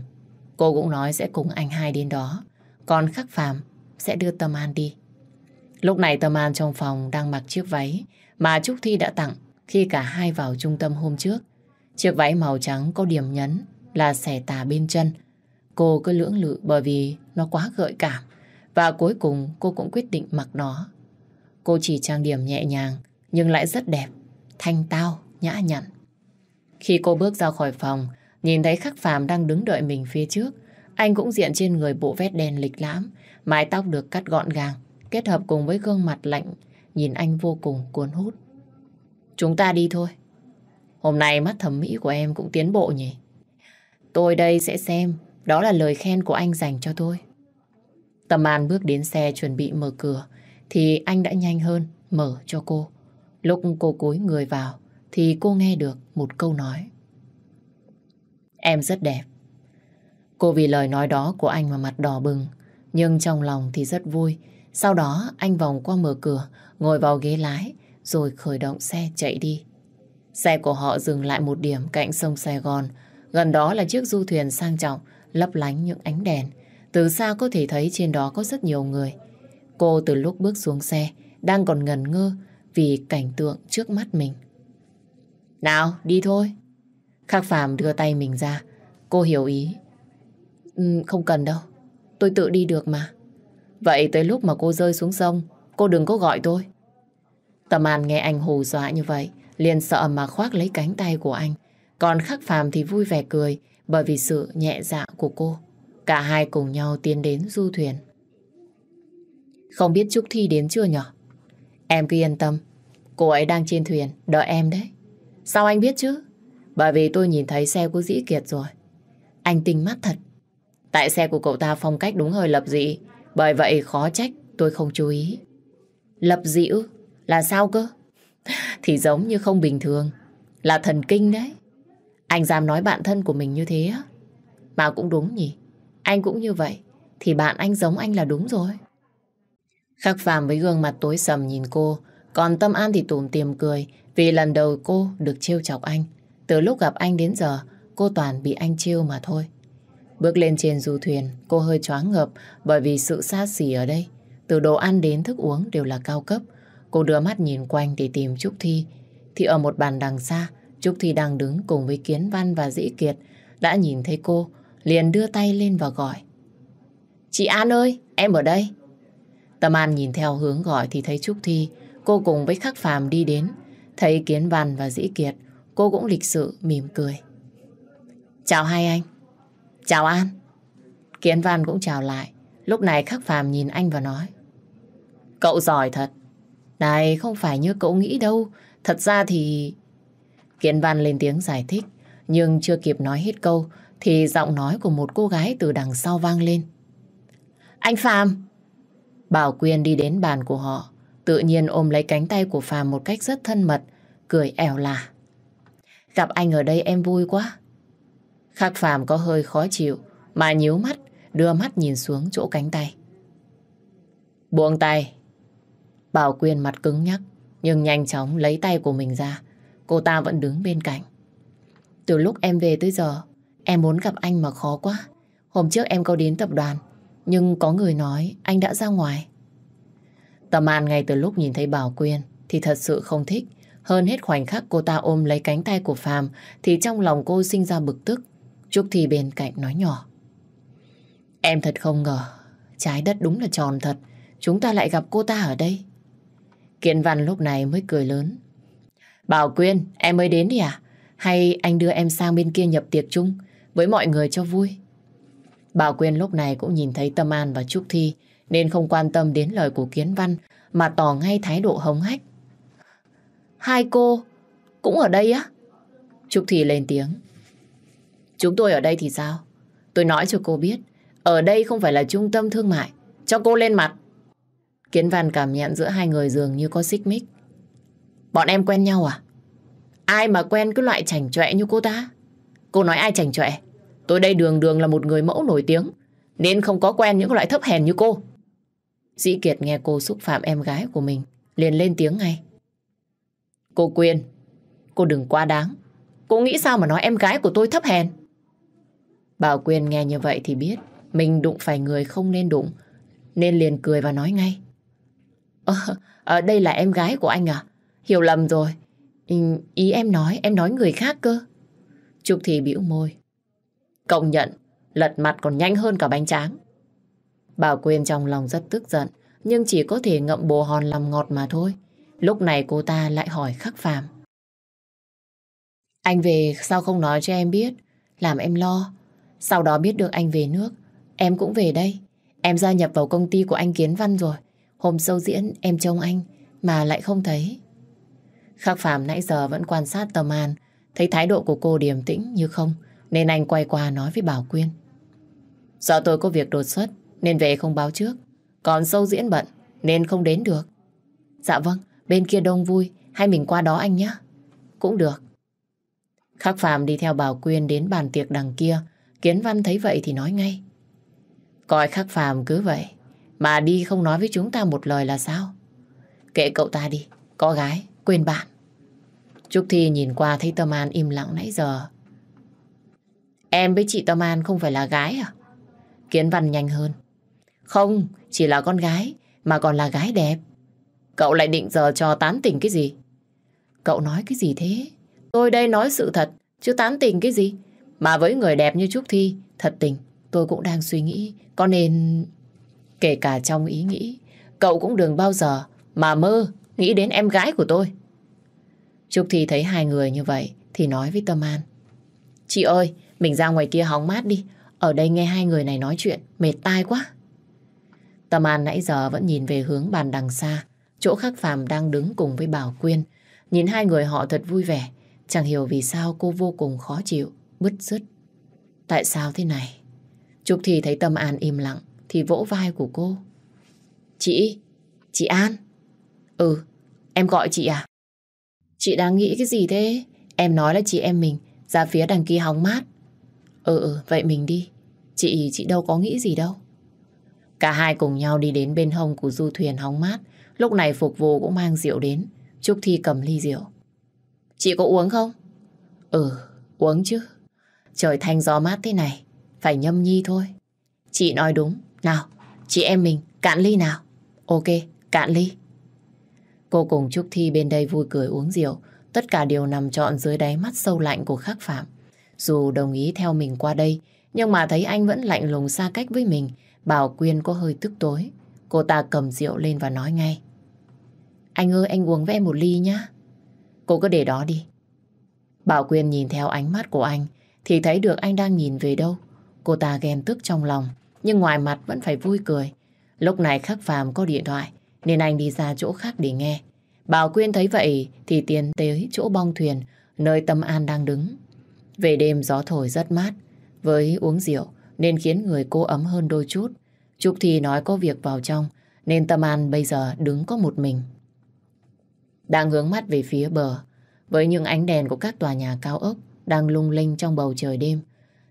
Cô cũng nói sẽ cùng anh hai đến đó. Còn Khắc Phạm sẽ đưa Tâm An đi. Lúc này Tâm An trong phòng đang mặc chiếc váy mà Trúc Thi đã tặng khi cả hai vào trung tâm hôm trước. Chiếc váy màu trắng có điểm nhấn là xẻ tà bên chân. Cô cứ lưỡng lự bởi vì nó quá gợi cảm. Và cuối cùng cô cũng quyết định mặc nó. Cô chỉ trang điểm nhẹ nhàng nhưng lại rất đẹp, thanh tao, nhã nhặn. Khi cô bước ra khỏi phòng, nhìn thấy khắc phàm đang đứng đợi mình phía trước. Anh cũng diện trên người bộ vest đen lịch lãm, mái tóc được cắt gọn gàng, kết hợp cùng với gương mặt lạnh, nhìn anh vô cùng cuốn hút. Chúng ta đi thôi. Hôm nay mắt thẩm mỹ của em cũng tiến bộ nhỉ? Tôi đây sẽ xem, đó là lời khen của anh dành cho tôi. Tâm An bước đến xe chuẩn bị mở cửa, thì anh đã nhanh hơn, mở cho cô. Lúc cô cúi người vào, thì cô nghe được một câu nói. Em rất đẹp. Cô vì lời nói đó của anh mà mặt đỏ bừng, nhưng trong lòng thì rất vui. Sau đó, anh vòng qua mở cửa, ngồi vào ghế lái, rồi khởi động xe chạy đi. Xe của họ dừng lại một điểm cạnh sông Sài Gòn. Gần đó là chiếc du thuyền sang trọng, lấp lánh những ánh đèn. Từ xa có thể thấy trên đó có rất nhiều người. Cô từ lúc bước xuống xe đang còn ngần ngơ vì cảnh tượng trước mắt mình. Nào, đi thôi. Khắc Phạm đưa tay mình ra. Cô hiểu ý. Ừ, không cần đâu. Tôi tự đi được mà. Vậy tới lúc mà cô rơi xuống sông, cô đừng có gọi tôi. Tâm An nghe anh hù dọa như vậy, liền sợ mà khoác lấy cánh tay của anh. Còn Khắc Phạm thì vui vẻ cười bởi vì sự nhẹ dạ của cô. Cả hai cùng nhau tiến đến du thuyền. Không biết Trúc Thi đến chưa nhở? Em cứ yên tâm. Cô ấy đang trên thuyền, đợi em đấy. Sao anh biết chứ? Bởi vì tôi nhìn thấy xe của Dĩ Kiệt rồi. Anh tinh mắt thật. Tại xe của cậu ta phong cách đúng hơi lập dị. Bởi vậy khó trách tôi không chú ý. Lập dị ư? Là sao cơ? Thì giống như không bình thường. Là thần kinh đấy. Anh dám nói bạn thân của mình như thế á? Mà cũng đúng nhỉ? Anh cũng như vậy. Thì bạn anh giống anh là đúng rồi. Khắc phàm với gương mặt tối sầm nhìn cô. Còn Tâm An thì tủm tìm cười vì lần đầu cô được trêu chọc anh. Từ lúc gặp anh đến giờ, cô toàn bị anh trêu mà thôi. Bước lên trên du thuyền, cô hơi choáng ngợp bởi vì sự xa xỉ ở đây. Từ đồ ăn đến thức uống đều là cao cấp. Cô đưa mắt nhìn quanh để tìm Trúc Thi. Thì ở một bàn đằng xa, Trúc Thi đang đứng cùng với Kiến Văn và Dĩ Kiệt. Đã nhìn thấy cô, liền đưa tay lên và gọi. Chị An ơi, em ở đây. Tâm An nhìn theo hướng gọi thì thấy Trúc Thi, cô cùng với Khắc Phàm đi đến. Thấy Kiến Văn và Dĩ Kiệt, cô cũng lịch sự mỉm cười. Chào hai anh. Chào An. Kiến Văn cũng chào lại. Lúc này Khắc Phàm nhìn anh và nói. Cậu giỏi thật. Này, không phải như cậu nghĩ đâu. Thật ra thì... Kiến Văn lên tiếng giải thích, nhưng chưa kịp nói hết câu thì giọng nói của một cô gái từ đằng sau vang lên. Anh Phạm! Bảo Quyên đi đến bàn của họ, tự nhiên ôm lấy cánh tay của Phạm một cách rất thân mật, cười ẻo là. Gặp anh ở đây em vui quá. Khắc Phạm có hơi khó chịu, mà nhíu mắt, đưa mắt nhìn xuống chỗ cánh tay. Buông tay. Bảo Quyên mặt cứng nhắc, nhưng nhanh chóng lấy tay của mình ra. Cô ta vẫn đứng bên cạnh. Từ lúc em về tới giờ, em muốn gặp anh mà khó quá. Hôm trước em có đến tập đoàn, nhưng có người nói anh đã ra ngoài. Tâm An ngay từ lúc nhìn thấy Bảo Quyên thì thật sự không thích. Hơn hết khoảnh khắc cô ta ôm lấy cánh tay của Phạm thì trong lòng cô sinh ra bực tức. Trúc thì bên cạnh nói nhỏ. Em thật không ngờ, trái đất đúng là tròn thật. Chúng ta lại gặp cô ta ở đây. Kiện Văn lúc này mới cười lớn. Bảo Quyên, em mới đến đi à? Hay anh đưa em sang bên kia nhập tiệc chung với mọi người cho vui? Bảo Quyên lúc này cũng nhìn thấy Tâm An và Trúc Thi nên không quan tâm đến lời của Kiến Văn mà tỏ ngay thái độ hống hách. Hai cô cũng ở đây á? Trúc Thi lên tiếng. Chúng tôi ở đây thì sao? Tôi nói cho cô biết, ở đây không phải là trung tâm thương mại. Cho cô lên mặt. Kiến Văn cảm nhận giữa hai người dường như có xích mích. Bọn em quen nhau à? Ai mà quen cái loại chảnh chọe như cô ta? Cô nói ai chảnh chọe? Tôi đây đường đường là một người mẫu nổi tiếng, nên không có quen những loại thấp hèn như cô. Dĩ Kiệt nghe cô xúc phạm em gái của mình, liền lên tiếng ngay. Cô Quyên, cô đừng quá đáng. Cô nghĩ sao mà nói em gái của tôi thấp hèn? Bảo Quyên nghe như vậy thì biết mình đụng phải người không nên đụng, nên liền cười và nói ngay. Ờ, à, đây là em gái của anh à? Hiểu lầm rồi. Ý em nói, em nói người khác cơ. Trúc thì bĩu môi. Công nhận, lật mặt còn nhanh hơn cả bánh tráng. Bảo Quyên trong lòng rất tức giận, nhưng chỉ có thể ngậm bồ hòn làm ngọt mà thôi. Lúc này cô ta lại hỏi khắc phàm. Anh về sao không nói cho em biết, làm em lo. Sau đó biết được anh về nước, em cũng về đây. Em gia nhập vào công ty của anh Kiến Văn rồi. Hôm sâu diễn em trông anh mà lại không thấy. Khắc Phạm nãy giờ vẫn quan sát tầm An, thấy thái độ của cô điềm tĩnh như không, nên anh quay qua nói với Bảo Quyên. Sợ tôi có việc đột xuất, nên về không báo trước. Còn sâu diễn bận, nên không đến được. Dạ vâng, bên kia đông vui, hay mình qua đó anh nhé. Cũng được. Khắc Phạm đi theo Bảo Quyên đến bàn tiệc đằng kia. Kiến Văn thấy vậy thì nói ngay. Coi Khắc Phạm cứ vậy, mà đi không nói với chúng ta một lời là sao? Kệ cậu ta đi, có gái, quên bạn. Trúc Thi nhìn qua thấy Tâm An im lặng nãy giờ. Em với chị Tâm An không phải là gái à? Kiến Văn nhanh hơn. Không, chỉ là con gái, mà còn là gái đẹp. Cậu lại định giờ cho tán tỉnh cái gì? Cậu nói cái gì thế? Tôi đây nói sự thật, chứ tán tỉnh cái gì? Mà với người đẹp như Trúc Thi, thật tình, tôi cũng đang suy nghĩ, có nên... Kể cả trong ý nghĩ, cậu cũng đừng bao giờ mà mơ nghĩ đến em gái của tôi. Trúc Thi thấy hai người như vậy thì nói với Tâm An. Chị ơi, mình ra ngoài kia hóng mát đi. Ở đây nghe hai người này nói chuyện, mệt tai quá. Tâm An nãy giờ vẫn nhìn về hướng bàn đằng xa, chỗ khắc phàm đang đứng cùng với Bảo Quyên. Nhìn hai người họ thật vui vẻ, chẳng hiểu vì sao cô vô cùng khó chịu, bứt rứt. Tại sao thế này? Trúc thì thấy Tâm An im lặng, thì vỗ vai của cô. Chị, chị An. Ừ, em gọi chị à? Chị đang nghĩ cái gì thế? Em nói là chị em mình ra phía đằng kia hóng mát. Ừ, ừ, vậy mình đi. Chị, chị đâu có nghĩ gì đâu. Cả hai cùng nhau đi đến bên hông của du thuyền hóng mát. Lúc này phục vụ cũng mang rượu đến. Trúc Thi cầm ly rượu. Chị có uống không? Ừ, uống chứ. Trời thanh gió mát thế này, phải nhâm nhi thôi. Chị nói đúng. Nào, chị em mình cạn ly nào. Ok, cạn ly. Cô cùng Trúc Thi bên đây vui cười uống rượu. Tất cả đều nằm trọn dưới đáy mắt sâu lạnh của khắc phạm. Dù đồng ý theo mình qua đây, nhưng mà thấy anh vẫn lạnh lùng xa cách với mình, Bảo Quyên có hơi tức tối. Cô ta cầm rượu lên và nói ngay. Anh ơi, anh uống với em một ly nhá. Cô cứ để đó đi. Bảo Quyên nhìn theo ánh mắt của anh, thì thấy được anh đang nhìn về đâu. Cô ta ghen tức trong lòng, nhưng ngoài mặt vẫn phải vui cười. Lúc này khắc phàm có điện thoại, nên anh đi ra chỗ khác để nghe. Bảo Quyên thấy vậy thì tiến tới chỗ bong thuyền, nơi Tâm An đang đứng. Về đêm gió thổi rất mát, với uống rượu nên khiến người cô ấm hơn đôi chút. Trúc thì nói có việc vào trong nên Tâm An bây giờ đứng có một mình. Đang hướng mắt về phía bờ với những ánh đèn của các tòa nhà cao ốc đang lung linh trong bầu trời đêm.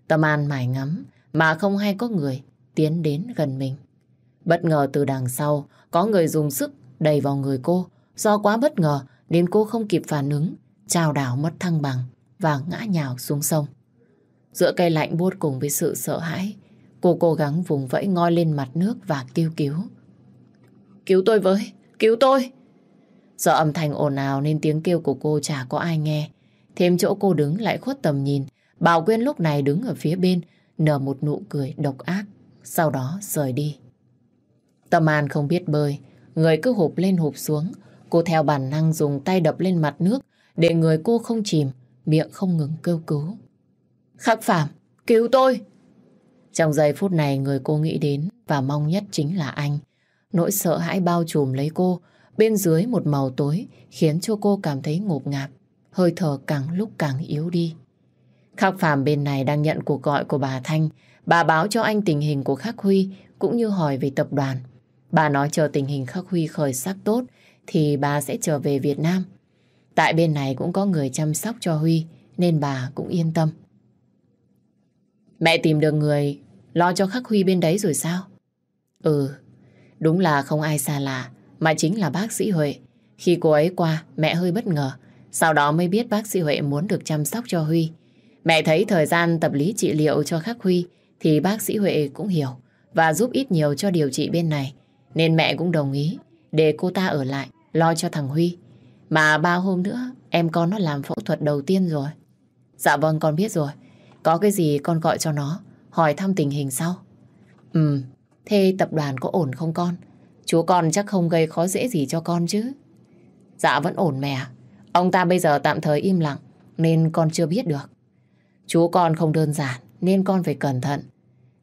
Tâm An mải ngắm mà không hay có người tiến đến gần mình. Bất ngờ từ đằng sau có người dùng sức đẩy vào người cô. Do quá bất ngờ nên cô không kịp phản ứng, trao đảo mất thăng bằng và ngã nhào xuống sông. Giữa cây lạnh buốt cùng với sự sợ hãi, cô cố gắng vùng vẫy ngoi lên mặt nước và kêu cứu. Cứu tôi với, cứu tôi! Do âm thanh ồn ào nên tiếng kêu của cô chả có ai nghe. Thêm chỗ cô đứng lại khuất tầm nhìn, Bảo Quyên lúc này đứng ở phía bên, nở một nụ cười độc ác, sau đó rời đi. Tâm An không biết bơi, người cứ hụp lên hụp xuống. Cô theo bản năng dùng tay đập lên mặt nước để người cô không chìm, miệng không ngừng kêu cứu. Khắc Phạm, cứu tôi! Trong giây phút này người cô nghĩ đến và mong nhất chính là anh. Nỗi sợ hãi bao trùm lấy cô, bên dưới một màu tối khiến cho cô cảm thấy ngộp ngạt, hơi thở càng lúc càng yếu đi. Khắc Phạm bên này đang nhận cuộc gọi của bà Thanh, bà báo cho anh tình hình của Khắc Huy cũng như hỏi về tập đoàn. Bà nói chờ tình hình Khắc Huy khởi sắc tốt thì bà sẽ trở về Việt Nam. Tại bên này cũng có người chăm sóc cho Huy nên bà cũng yên tâm. Mẹ tìm được người lo cho Khắc Huy bên đấy rồi sao? Ừ, đúng là không ai xa lạ mà chính là bác sĩ Huệ. Khi cô ấy qua, mẹ hơi bất ngờ. Sau đó mới biết bác sĩ Huệ muốn được chăm sóc cho Huy. Mẹ thấy thời gian tập lý trị liệu cho Khắc Huy thì bác sĩ Huệ cũng hiểu và giúp ít nhiều cho điều trị bên này. Nên mẹ cũng đồng ý để cô ta ở lại lo cho thằng Huy. Mà ba hôm nữa em con nó làm phẫu thuật đầu tiên rồi. Dạ vâng con biết rồi. Có cái gì con gọi cho nó hỏi thăm tình hình sau. Ừ, thế tập đoàn có ổn không con? Chú con chắc không gây khó dễ gì cho con chứ. Dạ vẫn ổn mẹ. Ông ta bây giờ tạm thời im lặng nên con chưa biết được. Chú con không đơn giản nên con phải cẩn thận.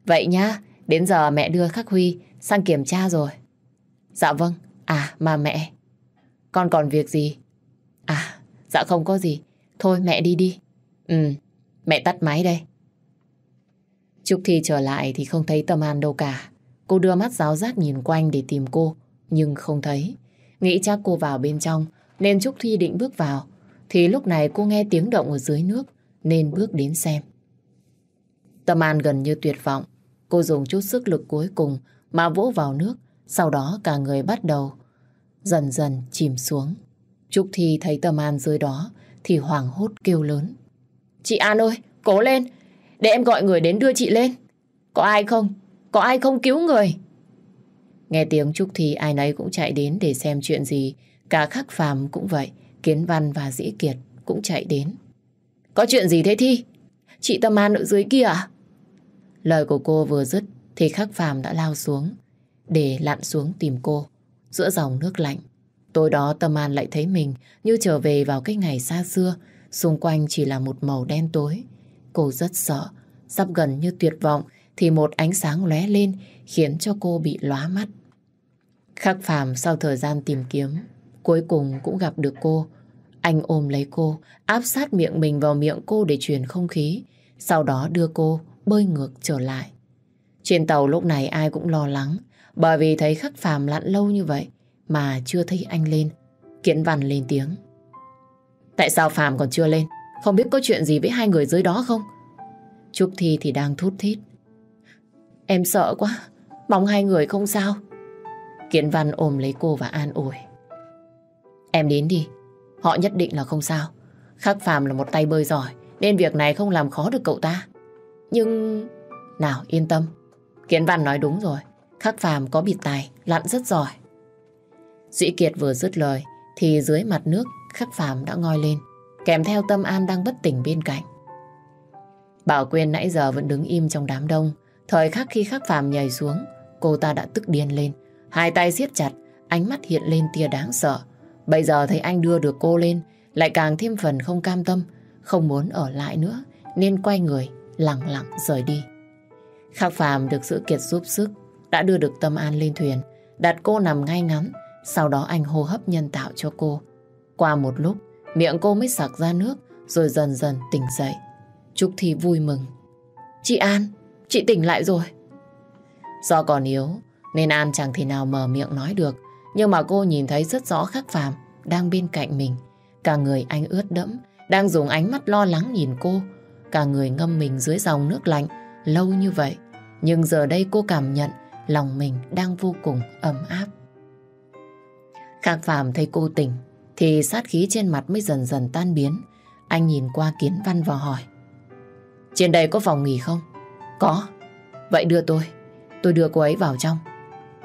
Vậy nhá, đến giờ mẹ đưa Khắc Huy sang kiểm tra rồi. Dạ vâng, à mà mẹ, con còn việc gì? À, dạ không có gì. Thôi mẹ đi đi. Ừ, mẹ tắt máy đây. Trúc Thi trở lại thì không thấy Tâm An đâu cả. Cô đưa mắt giáo giác nhìn quanh để tìm cô, nhưng không thấy. Nghĩ chắc cô vào bên trong, nên Trúc Thi định bước vào. Thì lúc này cô nghe tiếng động ở dưới nước, nên bước đến xem. Tâm An gần như tuyệt vọng. Cô dùng chút sức lực cuối cùng mà vỗ vào nước, sau đó cả người bắt đầu dần dần chìm xuống. Trúc Thi thấy Tâm An dưới đó thì hoảng hốt kêu lớn. Chị An ơi, cố lên, để em gọi người đến đưa chị lên. Có ai không? Có ai không cứu người? Nghe tiếng Trúc Thi ai nấy cũng chạy đến để xem chuyện gì. Cả khắc phàm cũng vậy, Kiến Văn và Dĩ Kiệt cũng chạy đến. Có chuyện gì thế Thi? Chị Tâm An ở dưới kia à? Lời của cô vừa dứt thì khắc phàm đã lao xuống để lặn xuống tìm cô giữa dòng nước lạnh. Tối đó Tâm An lại thấy mình như trở về vào cái ngày xa xưa, xung quanh chỉ là một màu đen tối. Cô rất sợ, sắp gần như tuyệt vọng thì một ánh sáng lóe lên khiến cho cô bị lóa mắt. Khắc phàm sau thời gian tìm kiếm, cuối cùng cũng gặp được cô. Anh ôm lấy cô, áp sát miệng mình vào miệng cô để truyền không khí, sau đó đưa cô bơi ngược trở lại. Trên tàu lúc này ai cũng lo lắng, bởi vì thấy khắc phàm lặn lâu như vậy mà chưa thấy anh lên. Kiện văn lên tiếng. Tại sao phàm còn chưa lên? Không biết có chuyện gì với hai người dưới đó không? Trúc Thi thì đang thút thít. Em sợ quá, mong hai người không sao. Kiện văn ôm lấy cô và an ủi. Em đến đi, họ nhất định là không sao. Khắc phàm là một tay bơi giỏi, nên việc này không làm khó được cậu ta. Nhưng... Nào yên tâm, Kiến Văn nói đúng rồi. Khắc phàm có biệt tài, lặn rất giỏi. Dĩ Kiệt vừa dứt lời, thì dưới mặt nước khắc phàm đã ngoi lên, kèm theo tâm an đang bất tỉnh bên cạnh. Bảo Quyên nãy giờ vẫn đứng im trong đám đông. Thời khắc khi khắc phàm nhảy xuống, cô ta đã tức điên lên. Hai tay siết chặt, ánh mắt hiện lên tia đáng sợ. Bây giờ thấy anh đưa được cô lên, lại càng thêm phần không cam tâm, không muốn ở lại nữa, nên quay người, lặng lặng rời đi. Khắc phàm được sự kiệt giúp sức, đã đưa được Tâm An lên thuyền, đặt cô nằm ngay ngắn, sau đó anh hô hấp nhân tạo cho cô. Qua một lúc, miệng cô mới sặc ra nước, rồi dần dần tỉnh dậy. Trúc Thi vui mừng. Chị An, chị tỉnh lại rồi. Do còn yếu, nên An chẳng thể nào mở miệng nói được. Nhưng mà cô nhìn thấy rất rõ khắc phàm đang bên cạnh mình. Cả người anh ướt đẫm, đang dùng ánh mắt lo lắng nhìn cô. Cả người ngâm mình dưới dòng nước lạnh lâu như vậy. Nhưng giờ đây cô cảm nhận lòng mình đang vô cùng ấm áp. Khang Phạm thấy cô tỉnh, thì sát khí trên mặt mới dần dần tan biến. Anh nhìn qua kiến văn và hỏi. Trên đây có phòng nghỉ không? Có. Vậy đưa tôi. Tôi đưa cô ấy vào trong.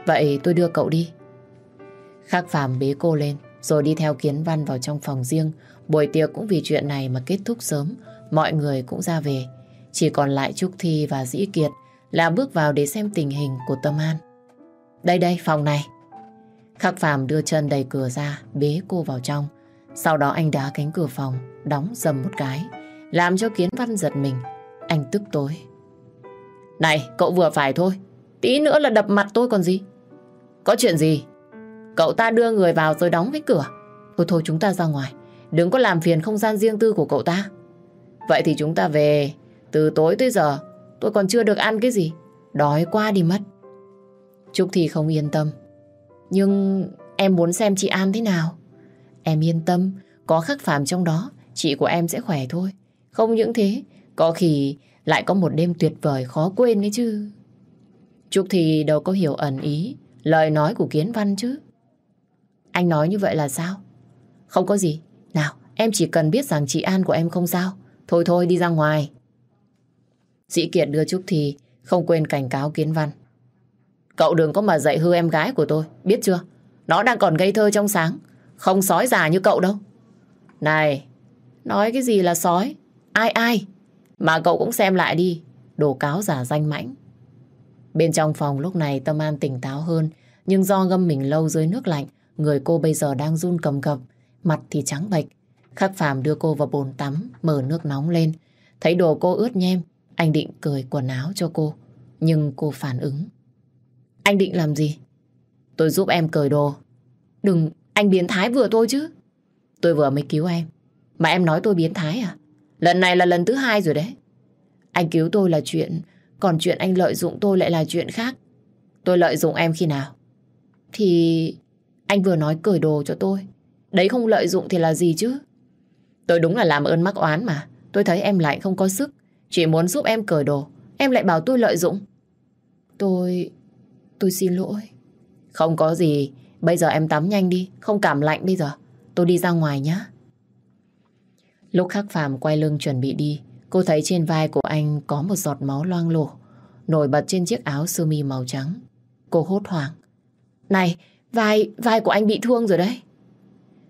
Vậy tôi đưa cậu đi. Khắc phàm bế cô lên, rồi đi theo kiến văn vào trong phòng riêng. Buổi tiệc cũng vì chuyện này mà kết thúc sớm. Mọi người cũng ra về. Chỉ còn lại Trúc Thi và Dĩ Kiệt là bước vào để xem tình hình của Tâm An. Đây đây, phòng này. Khắc Phạm đưa chân đầy cửa ra, bế cô vào trong. Sau đó anh đá cánh cửa phòng, đóng dầm một cái, làm cho Kiến Văn giật mình. Anh tức tối. Này, cậu vừa phải thôi. Tí nữa là đập mặt tôi còn gì. Có chuyện gì? Cậu ta đưa người vào rồi đóng cái cửa. Thôi thôi chúng ta ra ngoài. Đừng có làm phiền không gian riêng tư của cậu ta. Vậy thì chúng ta về. Từ tối tới giờ tôi còn chưa được ăn cái gì. Đói quá đi mất. Trúc thì không yên tâm. Nhưng em muốn xem chị An thế nào. Em yên tâm, có khắc phàm trong đó, chị của em sẽ khỏe thôi. Không những thế, có khi lại có một đêm tuyệt vời khó quên đấy chứ. Trúc thì đâu có hiểu ẩn ý lời nói của Kiến Văn chứ. Anh nói như vậy là sao? Không có gì. Nào, em chỉ cần biết rằng chị An của em không sao. Thôi thôi, đi ra ngoài. Dĩ Kiệt đưa Trúc thì không quên cảnh cáo Kiến Văn. Cậu đừng có mà dạy hư em gái của tôi, biết chưa? Nó đang còn ngây thơ trong sáng, không sói già như cậu đâu. Này, nói cái gì là sói? Ai ai? Mà cậu cũng xem lại đi, đồ cáo giả danh mãnh. Bên trong phòng lúc này Tâm An tỉnh táo hơn, nhưng do ngâm mình lâu dưới nước lạnh, người cô bây giờ đang run cầm cập, mặt thì trắng bệch. Khắc Phàm đưa cô vào bồn tắm, mở nước nóng lên. Thấy đồ cô ướt nhem, anh định cười quần áo cho cô, nhưng cô phản ứng. Anh định làm gì? Tôi giúp em cởi đồ. Đừng, anh biến thái vừa tôi chứ. Tôi vừa mới cứu em. Mà em nói tôi biến thái à? Lần này là lần thứ hai rồi đấy. Anh cứu tôi là chuyện, còn chuyện anh lợi dụng tôi lại là chuyện khác. Tôi lợi dụng em khi nào? Thì anh vừa nói cởi đồ cho tôi. Đấy không lợi dụng thì là gì chứ? Tôi đúng là làm ơn mắc oán mà. Tôi thấy em lại không có sức. Chỉ muốn giúp em cởi đồ. Em lại bảo tôi lợi dụng. Tôi... tôi xin lỗi. Không có gì. Bây giờ em tắm nhanh đi. Không cảm lạnh bây giờ. Tôi đi ra ngoài nhé. Lúc khắc phàm quay lưng chuẩn bị đi, cô thấy trên vai của anh có một giọt máu loang lổ, nổi bật trên chiếc áo sơ mi màu trắng. Cô hốt hoảng. Này, vai, vai của anh bị thương rồi đấy.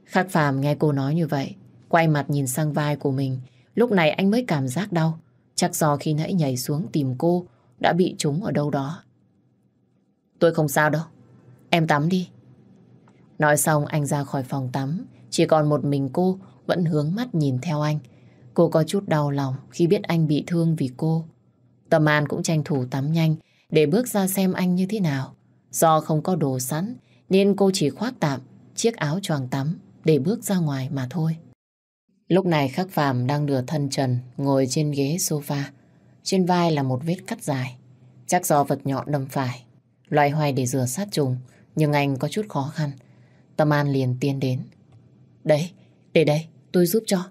Khắc phàm nghe cô nói như vậy, quay mặt nhìn sang vai của mình. Lúc này anh mới cảm giác đau. Chắc do khi nãy nhảy xuống tìm cô, đã bị trúng ở đâu đó. Tôi không sao đâu. Em tắm đi. Nói xong, anh ra khỏi phòng tắm. Chỉ còn một mình cô, vẫn hướng mắt nhìn theo anh. Cô có chút đau lòng khi biết anh bị thương vì cô. Tâm An cũng tranh thủ tắm nhanh để bước ra xem anh như thế nào. Do không có đồ sẵn, nên cô chỉ khoác tạm chiếc áo choàng tắm để bước ra ngoài mà thôi. Lúc này Khắc Phạm đang nửa thân trần ngồi trên ghế sofa. Trên vai là một vết cắt dài. Chắc do vật nhọn đâm phải. Loại hoài để rửa sát trùng nhưng anh có chút khó khăn. Tâm An liền tiến đến. Đấy, để đây, tôi giúp cho.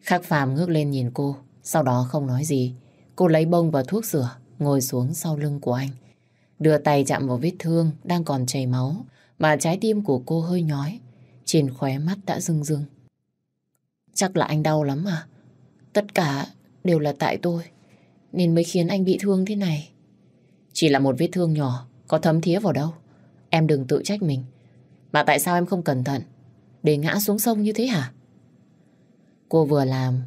Khắc phàm ngước lên nhìn cô, sau đó không nói gì. Cô lấy bông và thuốc rửa, ngồi xuống sau lưng của anh. Đưa tay chạm vào vết thương đang còn chảy máu, mà trái tim của cô hơi nhói. Trên khóe mắt đã rưng rưng. Chắc là anh đau lắm à? Tất cả đều là tại tôi, nên mới khiến anh bị thương thế này. Chỉ là một vết thương nhỏ, có thấm thía vào đâu. Em đừng tự trách mình. Mà tại sao em không cẩn thận? để ngã xuống sông như thế hả? Cô vừa làm,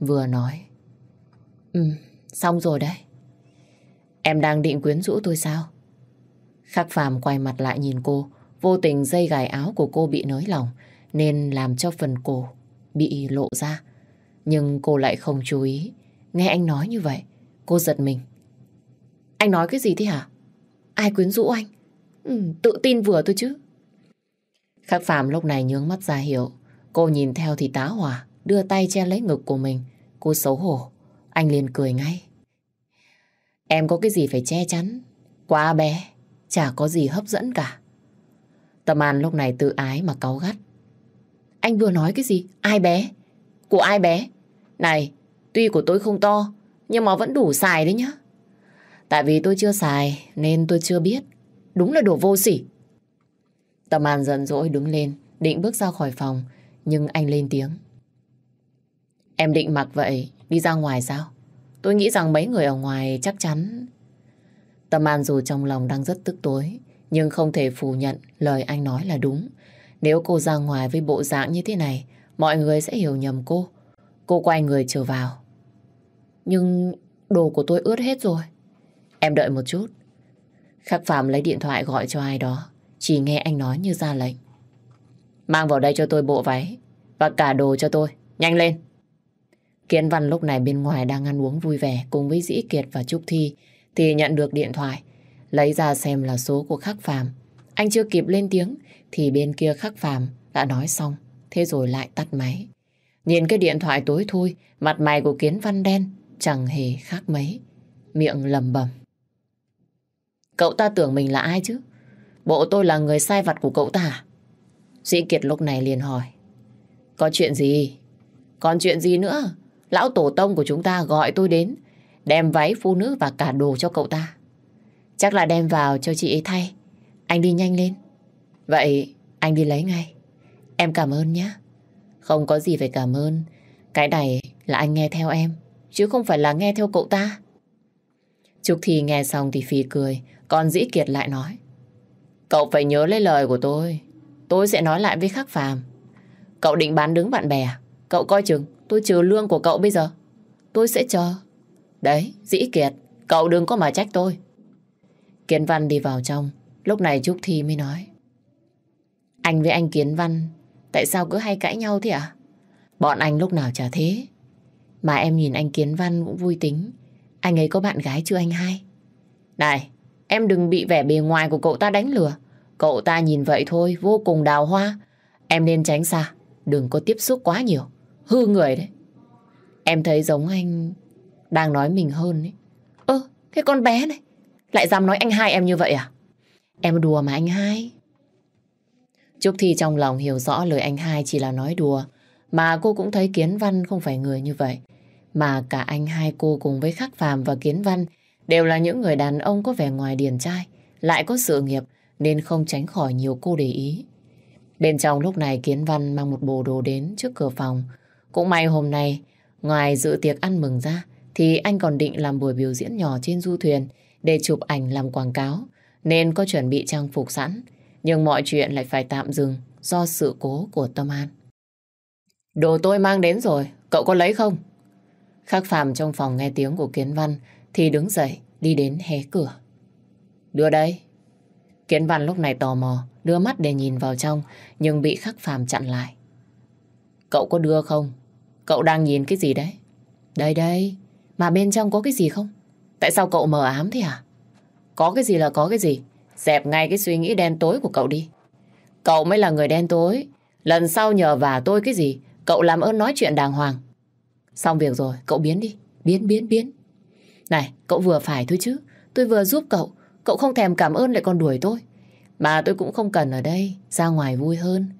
vừa nói. Ừ, xong rồi đấy. Em đang định quyến rũ tôi sao? Khắc phàm quay mặt lại nhìn cô, vô tình dây gài áo của cô bị nới lỏng, nên làm cho phần cổ bị lộ ra. Nhưng cô lại không chú ý. Nghe anh nói như vậy, cô giật mình. Anh nói cái gì thế hả? Ai quyến rũ anh? Ừ, tự tin vừa thôi chứ. Khắc Phạm lúc này nhướng mắt ra hiểu. Cô nhìn theo thì tá hỏa, đưa tay che lấy ngực của mình. Cô xấu hổ. Anh liền cười ngay. Em có cái gì phải che chắn. Quá bé, chả có gì hấp dẫn cả. Tâm An lúc này tự ái mà cáu gắt. Anh vừa nói cái gì? Ai bé? Của ai bé? Này, tuy của tôi không to, nhưng mà vẫn đủ xài đấy nhá. Tại vì tôi chưa xài nên tôi chưa biết. Đúng là đồ vô sỉ. Tâm An giận dỗi đứng lên, định bước ra khỏi phòng, nhưng anh lên tiếng. Em định mặc vậy, đi ra ngoài sao? Tôi nghĩ rằng mấy người ở ngoài chắc chắn... Tâm An dù trong lòng đang rất tức tối, nhưng không thể phủ nhận lời anh nói là đúng. Nếu cô ra ngoài với bộ dạng như thế này, mọi người sẽ hiểu nhầm cô. Cô quay người trở vào. Nhưng đồ của tôi ướt hết rồi. Em đợi một chút. Khắc Phạm lấy điện thoại gọi cho ai đó. Chỉ nghe anh nói như ra lệnh. Mang vào đây cho tôi bộ váy và cả đồ cho tôi. Nhanh lên. Kiến Văn lúc này bên ngoài đang ăn uống vui vẻ cùng với Dĩ Kiệt và Trúc Thi thì nhận được điện thoại. Lấy ra xem là số của Khắc Phạm. Anh chưa kịp lên tiếng thì bên kia Khắc phàm đã nói xong. Thế rồi lại tắt máy. Nhìn cái điện thoại tối thui, mặt mày của Kiến Văn đen chẳng hề khác mấy. Miệng lầm bầm. Cậu ta tưởng mình là ai chứ? Bộ tôi là người sai vặt của cậu ta à? Sĩ Kiệt lúc này liền hỏi. Có chuyện gì? Còn chuyện gì nữa? Lão tổ tông của chúng ta gọi tôi đến đem váy phụ nữ và cả đồ cho cậu ta. Chắc là đem vào cho chị ấy thay. Anh đi nhanh lên. Vậy anh đi lấy ngay. Em cảm ơn nhé. Không có gì phải cảm ơn. Cái này là anh nghe theo em, chứ không phải là nghe theo cậu ta. Trúc Thi nghe xong thì phì cười, còn Dĩ Kiệt lại nói. Cậu phải nhớ lấy lời của tôi. Tôi sẽ nói lại với Khắc Phàm. Cậu định bán đứng bạn bè? À? Cậu coi chừng, tôi trừ lương của cậu bây giờ. Tôi sẽ chờ. Đấy, Dĩ Kiệt, cậu đừng có mà trách tôi. Kiến Văn đi vào trong, lúc này Trúc Thi mới nói. Anh với anh Kiến Văn, tại sao cứ hay cãi nhau thế ạ? À? Bọn anh lúc nào chả thế. Mà em nhìn anh Kiến Văn cũng vui tính. Anh ấy có bạn gái chưa anh hai? Này, em đừng bị vẻ bề ngoài của cậu ta đánh lừa. Cậu ta nhìn vậy thôi, vô cùng đào hoa. Em nên tránh xa, đừng có tiếp xúc quá nhiều. Hư người đấy. Em thấy giống anh đang nói mình hơn ấy. Ơ, cái con bé này, lại dám nói anh hai em như vậy à? Em đùa mà anh hai. Trúc Thi trong lòng hiểu rõ lời anh hai chỉ là nói đùa. Mà cô cũng thấy Kiến Văn không phải người như vậy. Mà cả anh hai cô cùng với Khắc Phàm và Kiến Văn đều là những người đàn ông có vẻ ngoài điển trai, lại có sự nghiệp nên không tránh khỏi nhiều cô để ý. Bên trong lúc này Kiến Văn mang một bộ đồ đến trước cửa phòng. Cũng may hôm nay, ngoài dự tiệc ăn mừng ra, thì anh còn định làm buổi biểu diễn nhỏ trên du thuyền để chụp ảnh làm quảng cáo, nên có chuẩn bị trang phục sẵn. Nhưng mọi chuyện lại phải tạm dừng do sự cố của Tâm An. Đồ tôi mang đến rồi, cậu có lấy không? Khắc phàm trong phòng nghe tiếng của Kiến Văn thì đứng dậy đi đến hé cửa. Đưa đây. Kiến Văn lúc này tò mò đưa mắt để nhìn vào trong nhưng bị Khắc phàm chặn lại. Cậu có đưa không? Cậu đang nhìn cái gì đấy? Đây đây, mà bên trong có cái gì không? Tại sao cậu mờ ám thế à? Có cái gì là có cái gì? Dẹp ngay cái suy nghĩ đen tối của cậu đi. Cậu mới là người đen tối. Lần sau nhờ vả tôi cái gì, cậu làm ơn nói chuyện đàng hoàng. Xong việc rồi, cậu biến đi. Biến, biến, biến. Này, cậu vừa phải thôi chứ. Tôi vừa giúp cậu. Cậu không thèm cảm ơn lại còn đuổi tôi. Mà tôi cũng không cần ở đây. Ra ngoài vui hơn.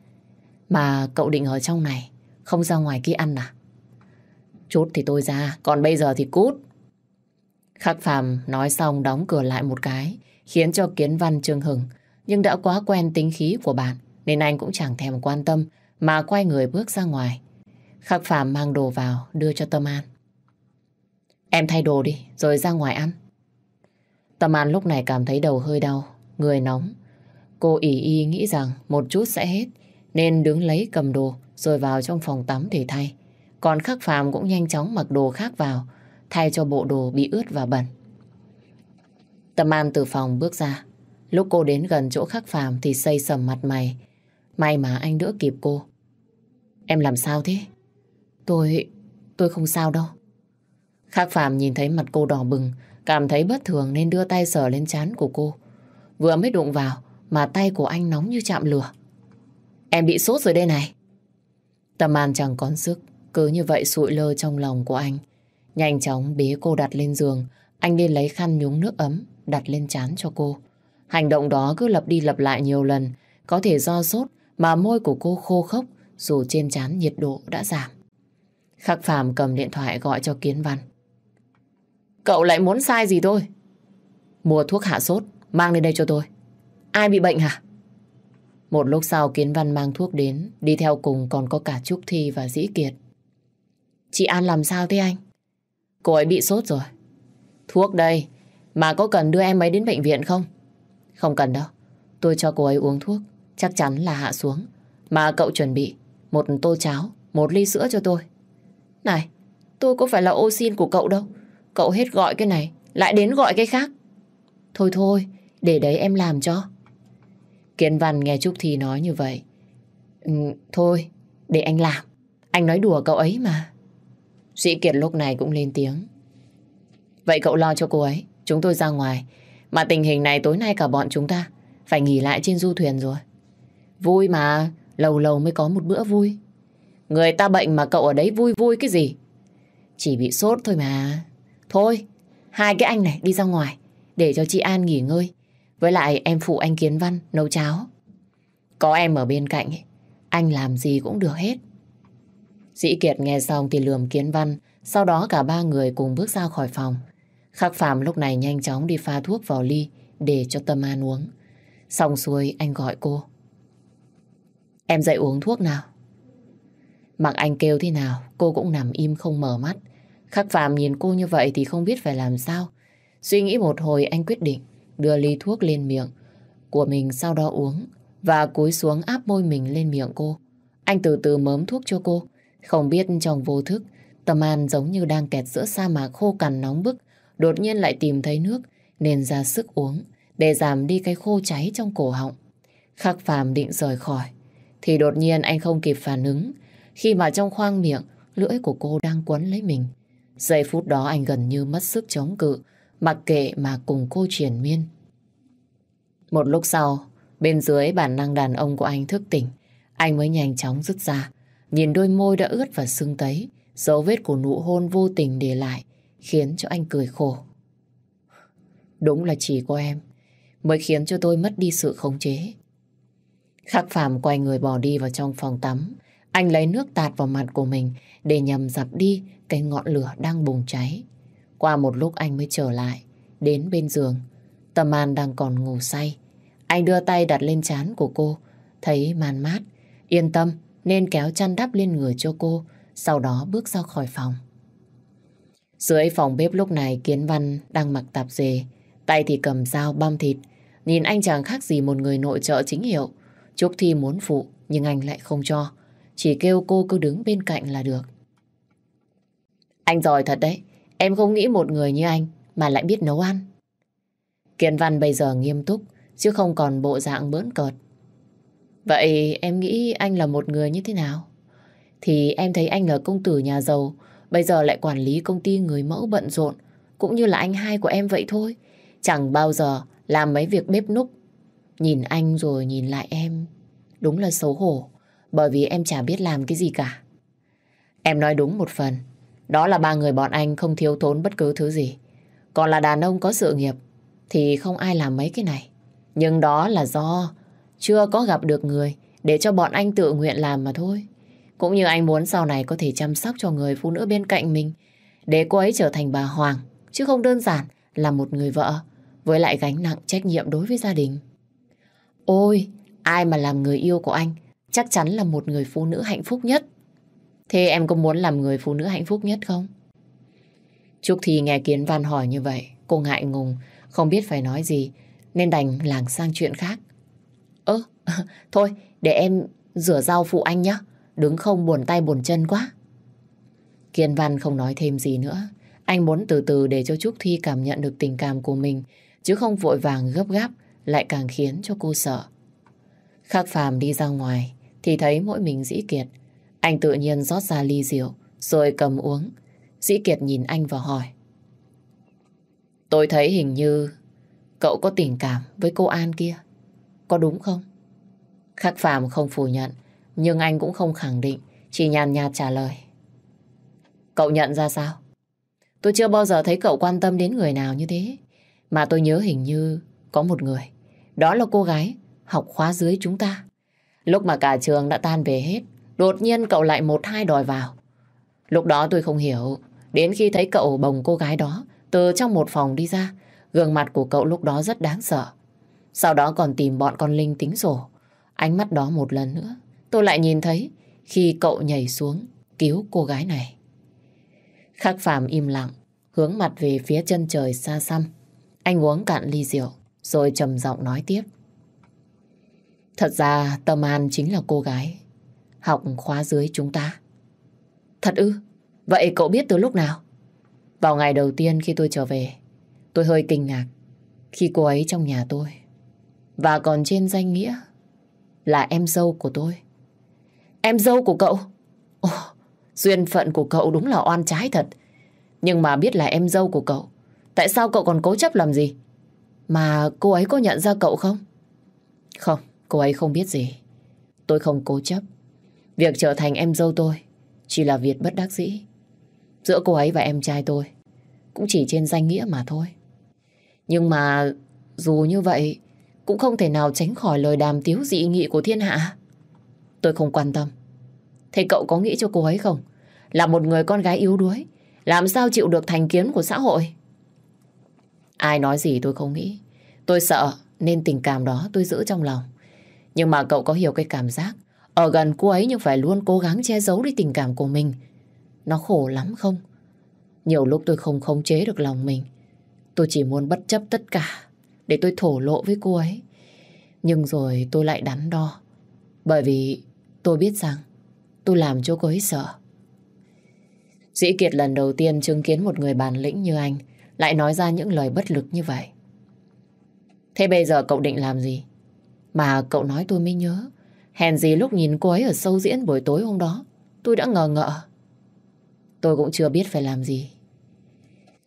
Mà cậu định ở trong này. Không ra ngoài kia ăn à? Chút thì tôi ra. Còn bây giờ thì cút. Khắc Phạm nói xong đóng cửa lại một cái. Khiến cho kiến văn trương hừng. Nhưng đã quá quen tính khí của bạn. Nên anh cũng chẳng thèm quan tâm. Mà quay người bước ra ngoài. Khắc Phạm mang đồ vào đưa cho Tâm An. Em thay đồ đi, rồi ra ngoài ăn. Tâm An lúc này cảm thấy đầu hơi đau, người nóng. Cô ỉ y nghĩ rằng một chút sẽ hết, nên đứng lấy cầm đồ rồi vào trong phòng tắm để thay. Còn Khắc Phạm cũng nhanh chóng mặc đồ khác vào, thay cho bộ đồ bị ướt và bẩn. Tâm An từ phòng bước ra. Lúc cô đến gần chỗ Khắc phàm thì xây sầm mặt mày. May mà anh đỡ kịp cô. Em làm sao thế? Tôi... tôi không sao đâu. Khắc phàm nhìn thấy mặt cô đỏ bừng, cảm thấy bất thường nên đưa tay sờ lên trán của cô. Vừa mới đụng vào mà tay của anh nóng như chạm lửa. Em bị sốt rồi đây này. Tâm An chẳng còn sức, cứ như vậy sụi lơ trong lòng của anh. Nhanh chóng bế cô đặt lên giường, anh đi lấy khăn nhúng nước ấm đặt lên trán cho cô. Hành động đó cứ lặp đi lặp lại nhiều lần, có thể do sốt mà môi của cô khô khốc dù trên trán nhiệt độ đã giảm. Khắc Phạm cầm điện thoại gọi cho Kiến Văn. Cậu lại muốn sai gì thôi? Mua thuốc hạ sốt, mang lên đây cho tôi. Ai bị bệnh hả? Một lúc sau Kiến Văn mang thuốc đến, đi theo cùng còn có cả Trúc Thi và Dĩ Kiệt. Chị An làm sao thế anh? Cô ấy bị sốt rồi. Thuốc đây, mà có cần đưa em ấy đến bệnh viện không? Không cần đâu, tôi cho cô ấy uống thuốc, chắc chắn là hạ xuống. Mà cậu chuẩn bị một tô cháo, một ly sữa cho tôi. Này, tôi có phải là ô xin của cậu đâu. Cậu hết gọi cái này, lại đến gọi cái khác. Thôi thôi, để đấy em làm cho. Kiến Văn nghe Trúc Thi nói như vậy. Ừ, thôi, để anh làm. Anh nói đùa cậu ấy mà. Sĩ Kiệt lúc này cũng lên tiếng. Vậy cậu lo cho cô ấy, chúng tôi ra ngoài. Mà tình hình này tối nay cả bọn chúng ta phải nghỉ lại trên du thuyền rồi. Vui mà, lâu lâu mới có một bữa vui. Người ta bệnh mà cậu ở đấy vui vui cái gì? Chỉ bị sốt thôi mà. Thôi, hai cái anh này đi ra ngoài để cho chị An nghỉ ngơi. Với lại em phụ anh Kiến Văn nấu cháo. Có em ở bên cạnh, anh làm gì cũng được hết. Dĩ Kiệt nghe xong thì lườm Kiến Văn, sau đó cả ba người cùng bước ra khỏi phòng. Khắc Phạm lúc này nhanh chóng đi pha thuốc vào ly để cho Tâm An uống. Xong xuôi anh gọi cô. Em dậy uống thuốc nào. Mặc anh kêu thế nào, cô cũng nằm im không mở mắt. Khắc Phạm nhìn cô như vậy thì không biết phải làm sao. Suy nghĩ một hồi anh quyết định đưa ly thuốc lên miệng của mình sau đó uống và cúi xuống áp môi mình lên miệng cô. Anh từ từ mớm thuốc cho cô. Không biết trong vô thức, Tâm An giống như đang kẹt giữa sa mạc khô cằn nóng bức, đột nhiên lại tìm thấy nước nên ra sức uống để giảm đi cái khô cháy trong cổ họng. Khắc phàm định rời khỏi thì đột nhiên anh không kịp phản ứng khi mà trong khoang miệng lưỡi của cô đang quấn lấy mình. Giây phút đó anh gần như mất sức chống cự mặc kệ mà cùng cô triển miên. Một lúc sau, bên dưới bản năng đàn ông của anh thức tỉnh, anh mới nhanh chóng rút ra, nhìn đôi môi đã ướt và sưng tấy, dấu vết của nụ hôn vô tình để lại, khiến cho anh cười khổ. Đúng là chỉ có em mới khiến cho tôi mất đi sự khống chế. Khắc Phạm quay người bỏ đi vào trong phòng tắm. Anh lấy nước tạt vào mặt của mình để nhằm dập đi cái ngọn lửa đang bùng cháy. Qua một lúc anh mới trở lại, đến bên giường. Tâm An đang còn ngủ say. Anh đưa tay đặt lên trán của cô, thấy man mát. Yên tâm nên kéo chăn đắp lên người cho cô, sau đó bước ra khỏi phòng. Dưới phòng bếp lúc này Kiến Văn đang mặc tạp dề, tay thì cầm dao băm thịt. Nhìn anh chàng khác gì một người nội trợ chính hiệu. Trúc Thi muốn phụ, nhưng anh lại không cho. Chỉ kêu cô cứ đứng bên cạnh là được. Anh giỏi thật đấy. Em không nghĩ một người như anh mà lại biết nấu ăn. Kiến Văn bây giờ nghiêm túc, chứ không còn bộ dạng bỡn cợt. Vậy em nghĩ anh là một người như thế nào? Thì em thấy anh là công tử nhà giàu, bây giờ lại quản lý công ty người mẫu bận rộn, cũng như là anh hai của em vậy thôi. Chẳng bao giờ làm mấy việc bếp núc. Nhìn anh rồi nhìn lại em, đúng là xấu hổ, bởi vì em chả biết làm cái gì cả. Em nói đúng một phần, đó là ba người bọn anh không thiếu thốn bất cứ thứ gì. Còn là đàn ông có sự nghiệp thì không ai làm mấy cái này. Nhưng đó là do chưa có gặp được người để cho bọn anh tự nguyện làm mà thôi. Cũng như anh muốn sau này có thể chăm sóc cho người phụ nữ bên cạnh mình để cô ấy trở thành bà Hoàng chứ không đơn giản là một người vợ với lại gánh nặng trách nhiệm đối với gia đình. Ôi, ai mà làm người yêu của anh chắc chắn là một người phụ nữ hạnh phúc nhất. Thế em có muốn làm người phụ nữ hạnh phúc nhất không? Trúc Thi nghe Kiến Văn hỏi như vậy, cô ngại ngùng, không biết phải nói gì, nên đành làng sang chuyện khác. Ơ, thôi, để em rửa rau phụ anh nhé, đứng không buồn tay buồn chân quá. Kiên Văn không nói thêm gì nữa, anh muốn từ từ để cho Trúc Thi cảm nhận được tình cảm của mình, chứ không vội vàng gấp gáp, lại càng khiến cho cô sợ. Khắc Phàm đi ra ngoài, thì thấy mỗi mình dĩ kiệt, anh tự nhiên rót ra ly rượu, rồi cầm uống. Dĩ Kiệt nhìn anh và hỏi. Tôi thấy hình như cậu có tình cảm với cô An kia. Có đúng không? Khắc Phạm không phủ nhận, nhưng anh cũng không khẳng định, chỉ nhàn nhạt trả lời. Cậu nhận ra sao? Tôi chưa bao giờ thấy cậu quan tâm đến người nào như thế. Mà tôi nhớ hình như có một người. Đó là cô gái học khóa dưới chúng ta. Lúc mà cả trường đã tan về hết, đột nhiên cậu lại một hai đòi vào. Lúc đó tôi không hiểu, đến khi thấy cậu bồng cô gái đó từ trong một phòng đi ra, gương mặt của cậu lúc đó rất đáng sợ. Sau đó còn tìm bọn con Linh tính sổ. Ánh mắt đó một lần nữa, tôi lại nhìn thấy khi cậu nhảy xuống cứu cô gái này. Khắc Phạm im lặng, hướng mặt về phía chân trời xa xăm. Anh uống cạn ly rượu, rồi trầm giọng nói tiếp. Thật ra Tâm An chính là cô gái học khóa dưới chúng ta. Thật ư? Vậy cậu biết từ lúc nào? Vào ngày đầu tiên khi tôi trở về, tôi hơi kinh ngạc khi cô ấy trong nhà tôi. Và còn trên danh nghĩa là em dâu của tôi. Em dâu của cậu? Ồ, duyên phận của cậu đúng là oan trái thật. Nhưng mà biết là em dâu của cậu, tại sao cậu còn cố chấp làm gì? Mà cô ấy có nhận ra cậu không? Không, cô ấy không biết gì. Tôi không cố chấp. Việc trở thành em dâu tôi chỉ là việc bất đắc dĩ. Giữa cô ấy và em trai tôi cũng chỉ trên danh nghĩa mà thôi. Nhưng mà dù như vậy cũng không thể nào tránh khỏi lời đàm tiếu dị nghị của thiên hạ. Tôi không quan tâm. Thế cậu có nghĩ cho cô ấy không? Là một người con gái yếu đuối, làm sao chịu được thành kiến của xã hội? Ai nói gì tôi không nghĩ. Tôi sợ nên tình cảm đó tôi giữ trong lòng. Nhưng mà cậu có hiểu cái cảm giác ở gần cô ấy nhưng phải luôn cố gắng che giấu đi tình cảm của mình. Nó khổ lắm không? Nhiều lúc tôi không khống chế được lòng mình. Tôi chỉ muốn bất chấp tất cả để tôi thổ lộ với cô ấy. Nhưng rồi tôi lại đắn đo. Bởi vì tôi biết rằng tôi làm cho cô ấy sợ. Dĩ Kiệt lần đầu tiên chứng kiến một người bản lĩnh như anh lại nói ra những lời bất lực như vậy. Thế bây giờ cậu định làm gì? Mà cậu nói tôi mới nhớ. Hèn gì lúc nhìn cô ấy ở sâu diễn buổi tối hôm đó, tôi đã ngờ ngợ. Tôi cũng chưa biết phải làm gì.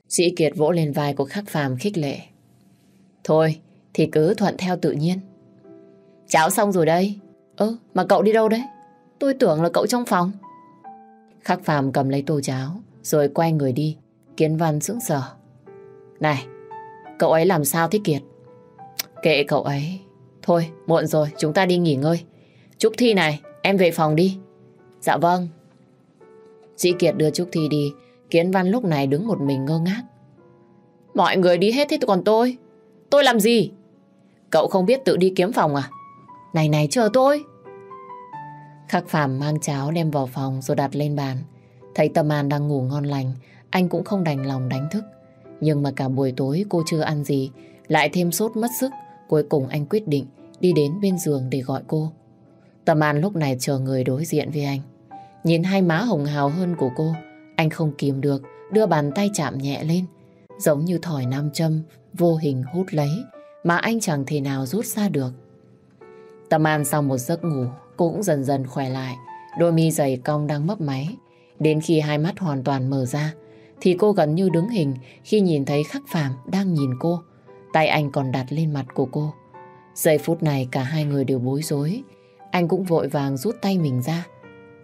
Sĩ Kiệt vỗ lên vai của khắc phàm khích lệ. Thôi, thì cứ thuận theo tự nhiên. Cháo xong rồi đây. Ơ, mà cậu đi đâu đấy? Tôi tưởng là cậu trong phòng. Khắc phàm cầm lấy tô cháo, rồi quay người đi. Kiến văn sững sờ. Này, cậu ấy làm sao thế Kiệt? Kệ cậu ấy. Thôi, muộn rồi, chúng ta đi nghỉ ngơi. Trúc Thi này, em về phòng đi. Dạ vâng. Dĩ Kiệt đưa Trúc Thi đi, Kiến Văn lúc này đứng một mình ngơ ngác. Mọi người đi hết thế còn tôi? Tôi làm gì? Cậu không biết tự đi kiếm phòng à? Này này chờ tôi. Khắc Phạm mang cháo đem vào phòng rồi đặt lên bàn. Thấy Tâm An đang ngủ ngon lành, anh cũng không đành lòng đánh thức. Nhưng mà cả buổi tối cô chưa ăn gì, lại thêm sốt mất sức. Cuối cùng anh quyết định đi đến bên giường để gọi cô. Tâm An lúc này chờ người đối diện với anh. Nhìn hai má hồng hào hơn của cô, anh không kìm được, đưa bàn tay chạm nhẹ lên, giống như thỏi nam châm, vô hình hút lấy, mà anh chẳng thể nào rút ra được. Tâm An sau một giấc ngủ, cô cũng dần dần khỏe lại, đôi mi dày cong đang mấp máy. Đến khi hai mắt hoàn toàn mở ra, thì cô gần như đứng hình khi nhìn thấy khắc phàm đang nhìn cô. Tay anh còn đặt lên mặt của cô. Giây phút này cả hai người đều bối rối, anh cũng vội vàng rút tay mình ra.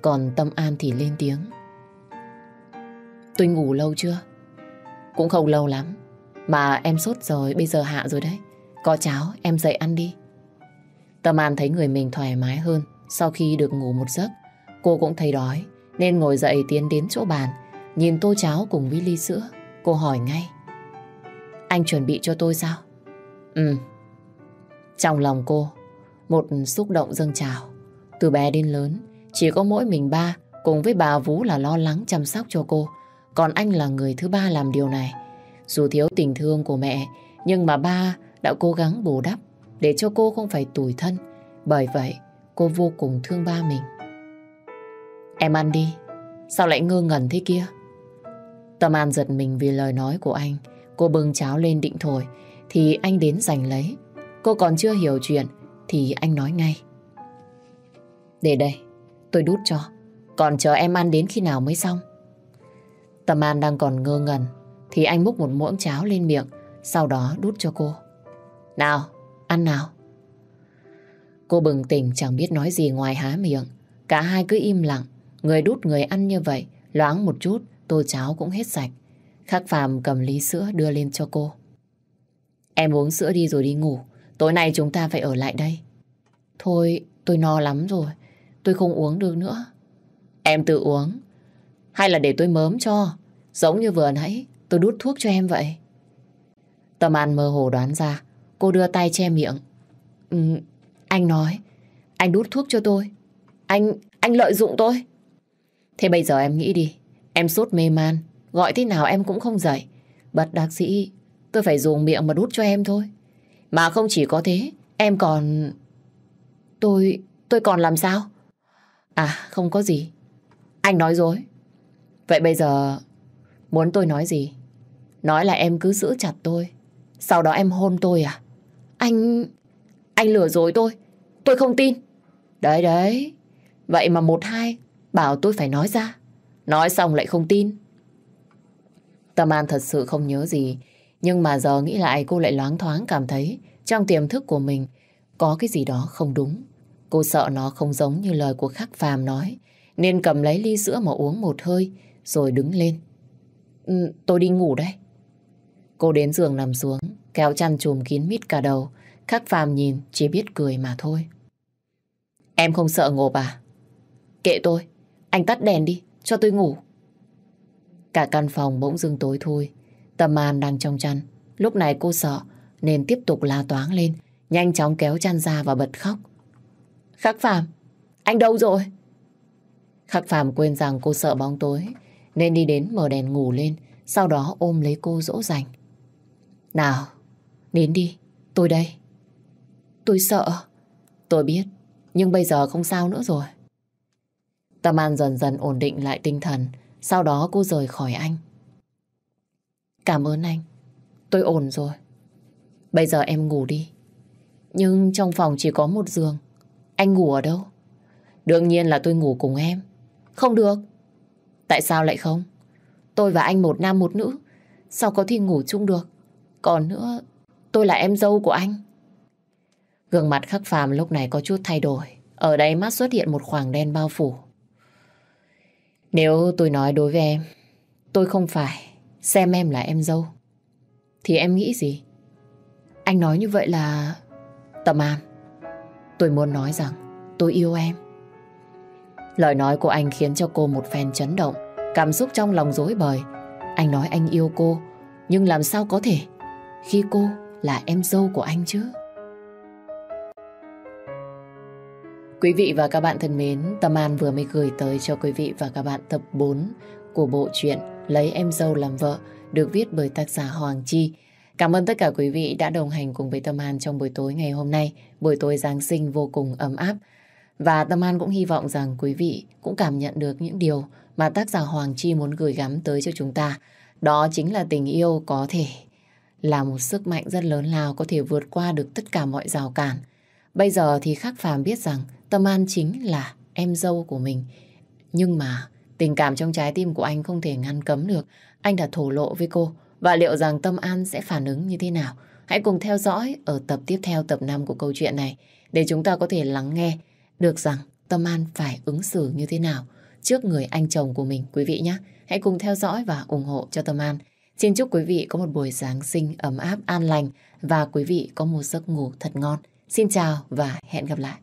Còn Tâm An thì lên tiếng. Tôi ngủ lâu chưa? Cũng không lâu lắm. Mà em sốt rồi, bây giờ hạ rồi đấy. Có cháo, em dậy ăn đi. Tâm An thấy người mình thoải mái hơn sau khi được ngủ một giấc. Cô cũng thấy đói, nên ngồi dậy tiến đến chỗ bàn, nhìn tô cháo cùng với ly sữa. Cô hỏi ngay. Anh chuẩn bị cho tôi sao? Ừ. Trong lòng cô một xúc động dâng trào. Từ bé đến lớn, chỉ có mỗi mình ba cùng với bà Vũ là lo lắng chăm sóc cho cô. Còn anh là người thứ ba làm điều này. Dù thiếu tình thương của mẹ, nhưng mà ba đã cố gắng bù đắp để cho cô không phải tủi thân. Bởi vậy, cô vô cùng thương ba mình. Em ăn đi, sao lại ngơ ngẩn thế kia? Tâm An giật mình vì lời nói của anh. Cô bưng cháo lên định thổi, thì anh đến giành lấy. Cô còn chưa hiểu chuyện, thì anh nói ngay. Để đây, tôi đút cho. Còn chờ em ăn đến khi nào mới xong. Tâm An đang còn ngơ ngẩn thì anh múc một muỗng cháo lên miệng sau đó đút cho cô. Nào, ăn nào. Cô bừng tỉnh chẳng biết nói gì ngoài há miệng. Cả hai cứ im lặng, người đút người ăn như vậy, loáng một chút, tô cháo cũng hết sạch. Khắc Phạm cầm ly sữa đưa lên cho cô. Em uống sữa đi rồi đi ngủ. Tối nay chúng ta phải ở lại đây. Thôi, tôi no lắm rồi. Tôi không uống được nữa. Em tự uống. Hay là để tôi mớm cho. Giống như vừa nãy, tôi đút thuốc cho em vậy. Tâm An mơ hồ đoán ra. Cô đưa tay che miệng. Ừ, anh nói, anh đút thuốc cho tôi. Anh, anh lợi dụng tôi. Thế bây giờ em nghĩ đi. Em sốt mê man. Gọi thế nào em cũng không dậy. bật đặc sĩ, tôi phải dùng miệng mà đút cho em thôi. Mà không chỉ có thế, em còn... Tôi... tôi còn làm sao? À, không có gì. Anh nói dối. Vậy bây giờ, muốn tôi nói gì? Nói là em cứ giữ chặt tôi. Sau đó em hôn tôi à? Anh... anh lừa dối tôi. Tôi không tin. Đấy đấy. Vậy mà một hai bảo tôi phải nói ra. Nói xong lại không tin. Tâm An thật sự không nhớ gì. Nhưng mà giờ nghĩ lại cô lại loáng thoáng cảm thấy trong tiềm thức của mình có cái gì đó không đúng. Cô sợ nó không giống như lời của khắc phàm nói. Nên cầm lấy ly sữa mà uống một hơi rồi đứng lên. Ừ, tôi đi ngủ đây. Cô đến giường nằm xuống, kéo chăn chùm kín mít cả đầu. Khắc phàm nhìn chỉ biết cười mà thôi. Em không sợ ngộp à? Kệ tôi, anh tắt đèn đi, cho tôi ngủ. Cả căn phòng bỗng dưng tối thui. Tâm An đang trong chăn. Lúc này cô sợ nên tiếp tục la toáng lên. Nhanh chóng kéo chăn ra và bật khóc. Khắc Phạm, anh đâu rồi? Khắc Phạm quên rằng cô sợ bóng tối nên đi đến mở đèn ngủ lên sau đó ôm lấy cô dỗ dành. Nào, đến đi, tôi đây. Tôi sợ. Tôi biết, nhưng bây giờ không sao nữa rồi. Tâm An dần dần ổn định lại tinh thần sau đó cô rời khỏi anh. Cảm ơn anh. Tôi ổn rồi. Bây giờ em ngủ đi. Nhưng trong phòng chỉ có một giường. Anh ngủ ở đâu? Đương nhiên là tôi ngủ cùng em. Không được. Tại sao lại không? Tôi và anh một nam một nữ. Sao có thể ngủ chung được? Còn nữa, tôi là em dâu của anh. Gương mặt khắc phàm lúc này có chút thay đổi. Ở đây mắt xuất hiện một khoảng đen bao phủ. Nếu tôi nói đối với em, tôi không phải xem em là em dâu, thì em nghĩ gì? Anh nói như vậy là... Tâm An, tôi muốn nói rằng tôi yêu em. Lời nói của anh khiến cho cô một phen chấn động, cảm xúc trong lòng dối bời. Anh nói anh yêu cô, nhưng làm sao có thể khi cô là em dâu của anh chứ? Quý vị và các bạn thân mến, Tâm An vừa mới gửi tới cho quý vị và các bạn tập 4 của bộ truyện Lấy em dâu làm vợ được viết bởi tác giả Hoàng Chi. Cảm ơn tất cả quý vị đã đồng hành cùng với Tâm An trong buổi tối ngày hôm nay, buổi tối Giáng sinh vô cùng ấm áp. Và Tâm An cũng hy vọng rằng quý vị cũng cảm nhận được những điều mà tác giả Hoàng Chi muốn gửi gắm tới cho chúng ta. Đó chính là tình yêu có thể là một sức mạnh rất lớn lao có thể vượt qua được tất cả mọi rào cản. Bây giờ thì Khắc Phàm biết rằng Tâm An chính là em dâu của mình. Nhưng mà tình cảm trong trái tim của anh không thể ngăn cấm được. Anh đã thổ lộ với cô. Và liệu rằng Tâm An sẽ phản ứng như thế nào? Hãy cùng theo dõi ở tập tiếp theo, tập 5 của câu chuyện này, để chúng ta có thể lắng nghe được rằng Tâm An phải ứng xử như thế nào trước người anh chồng của mình, quý vị nhé. Hãy cùng theo dõi và ủng hộ cho Tâm An. Xin chúc quý vị có một buổi Giáng sinh ấm áp an lành và quý vị có một giấc ngủ thật ngon. Xin chào và hẹn gặp lại.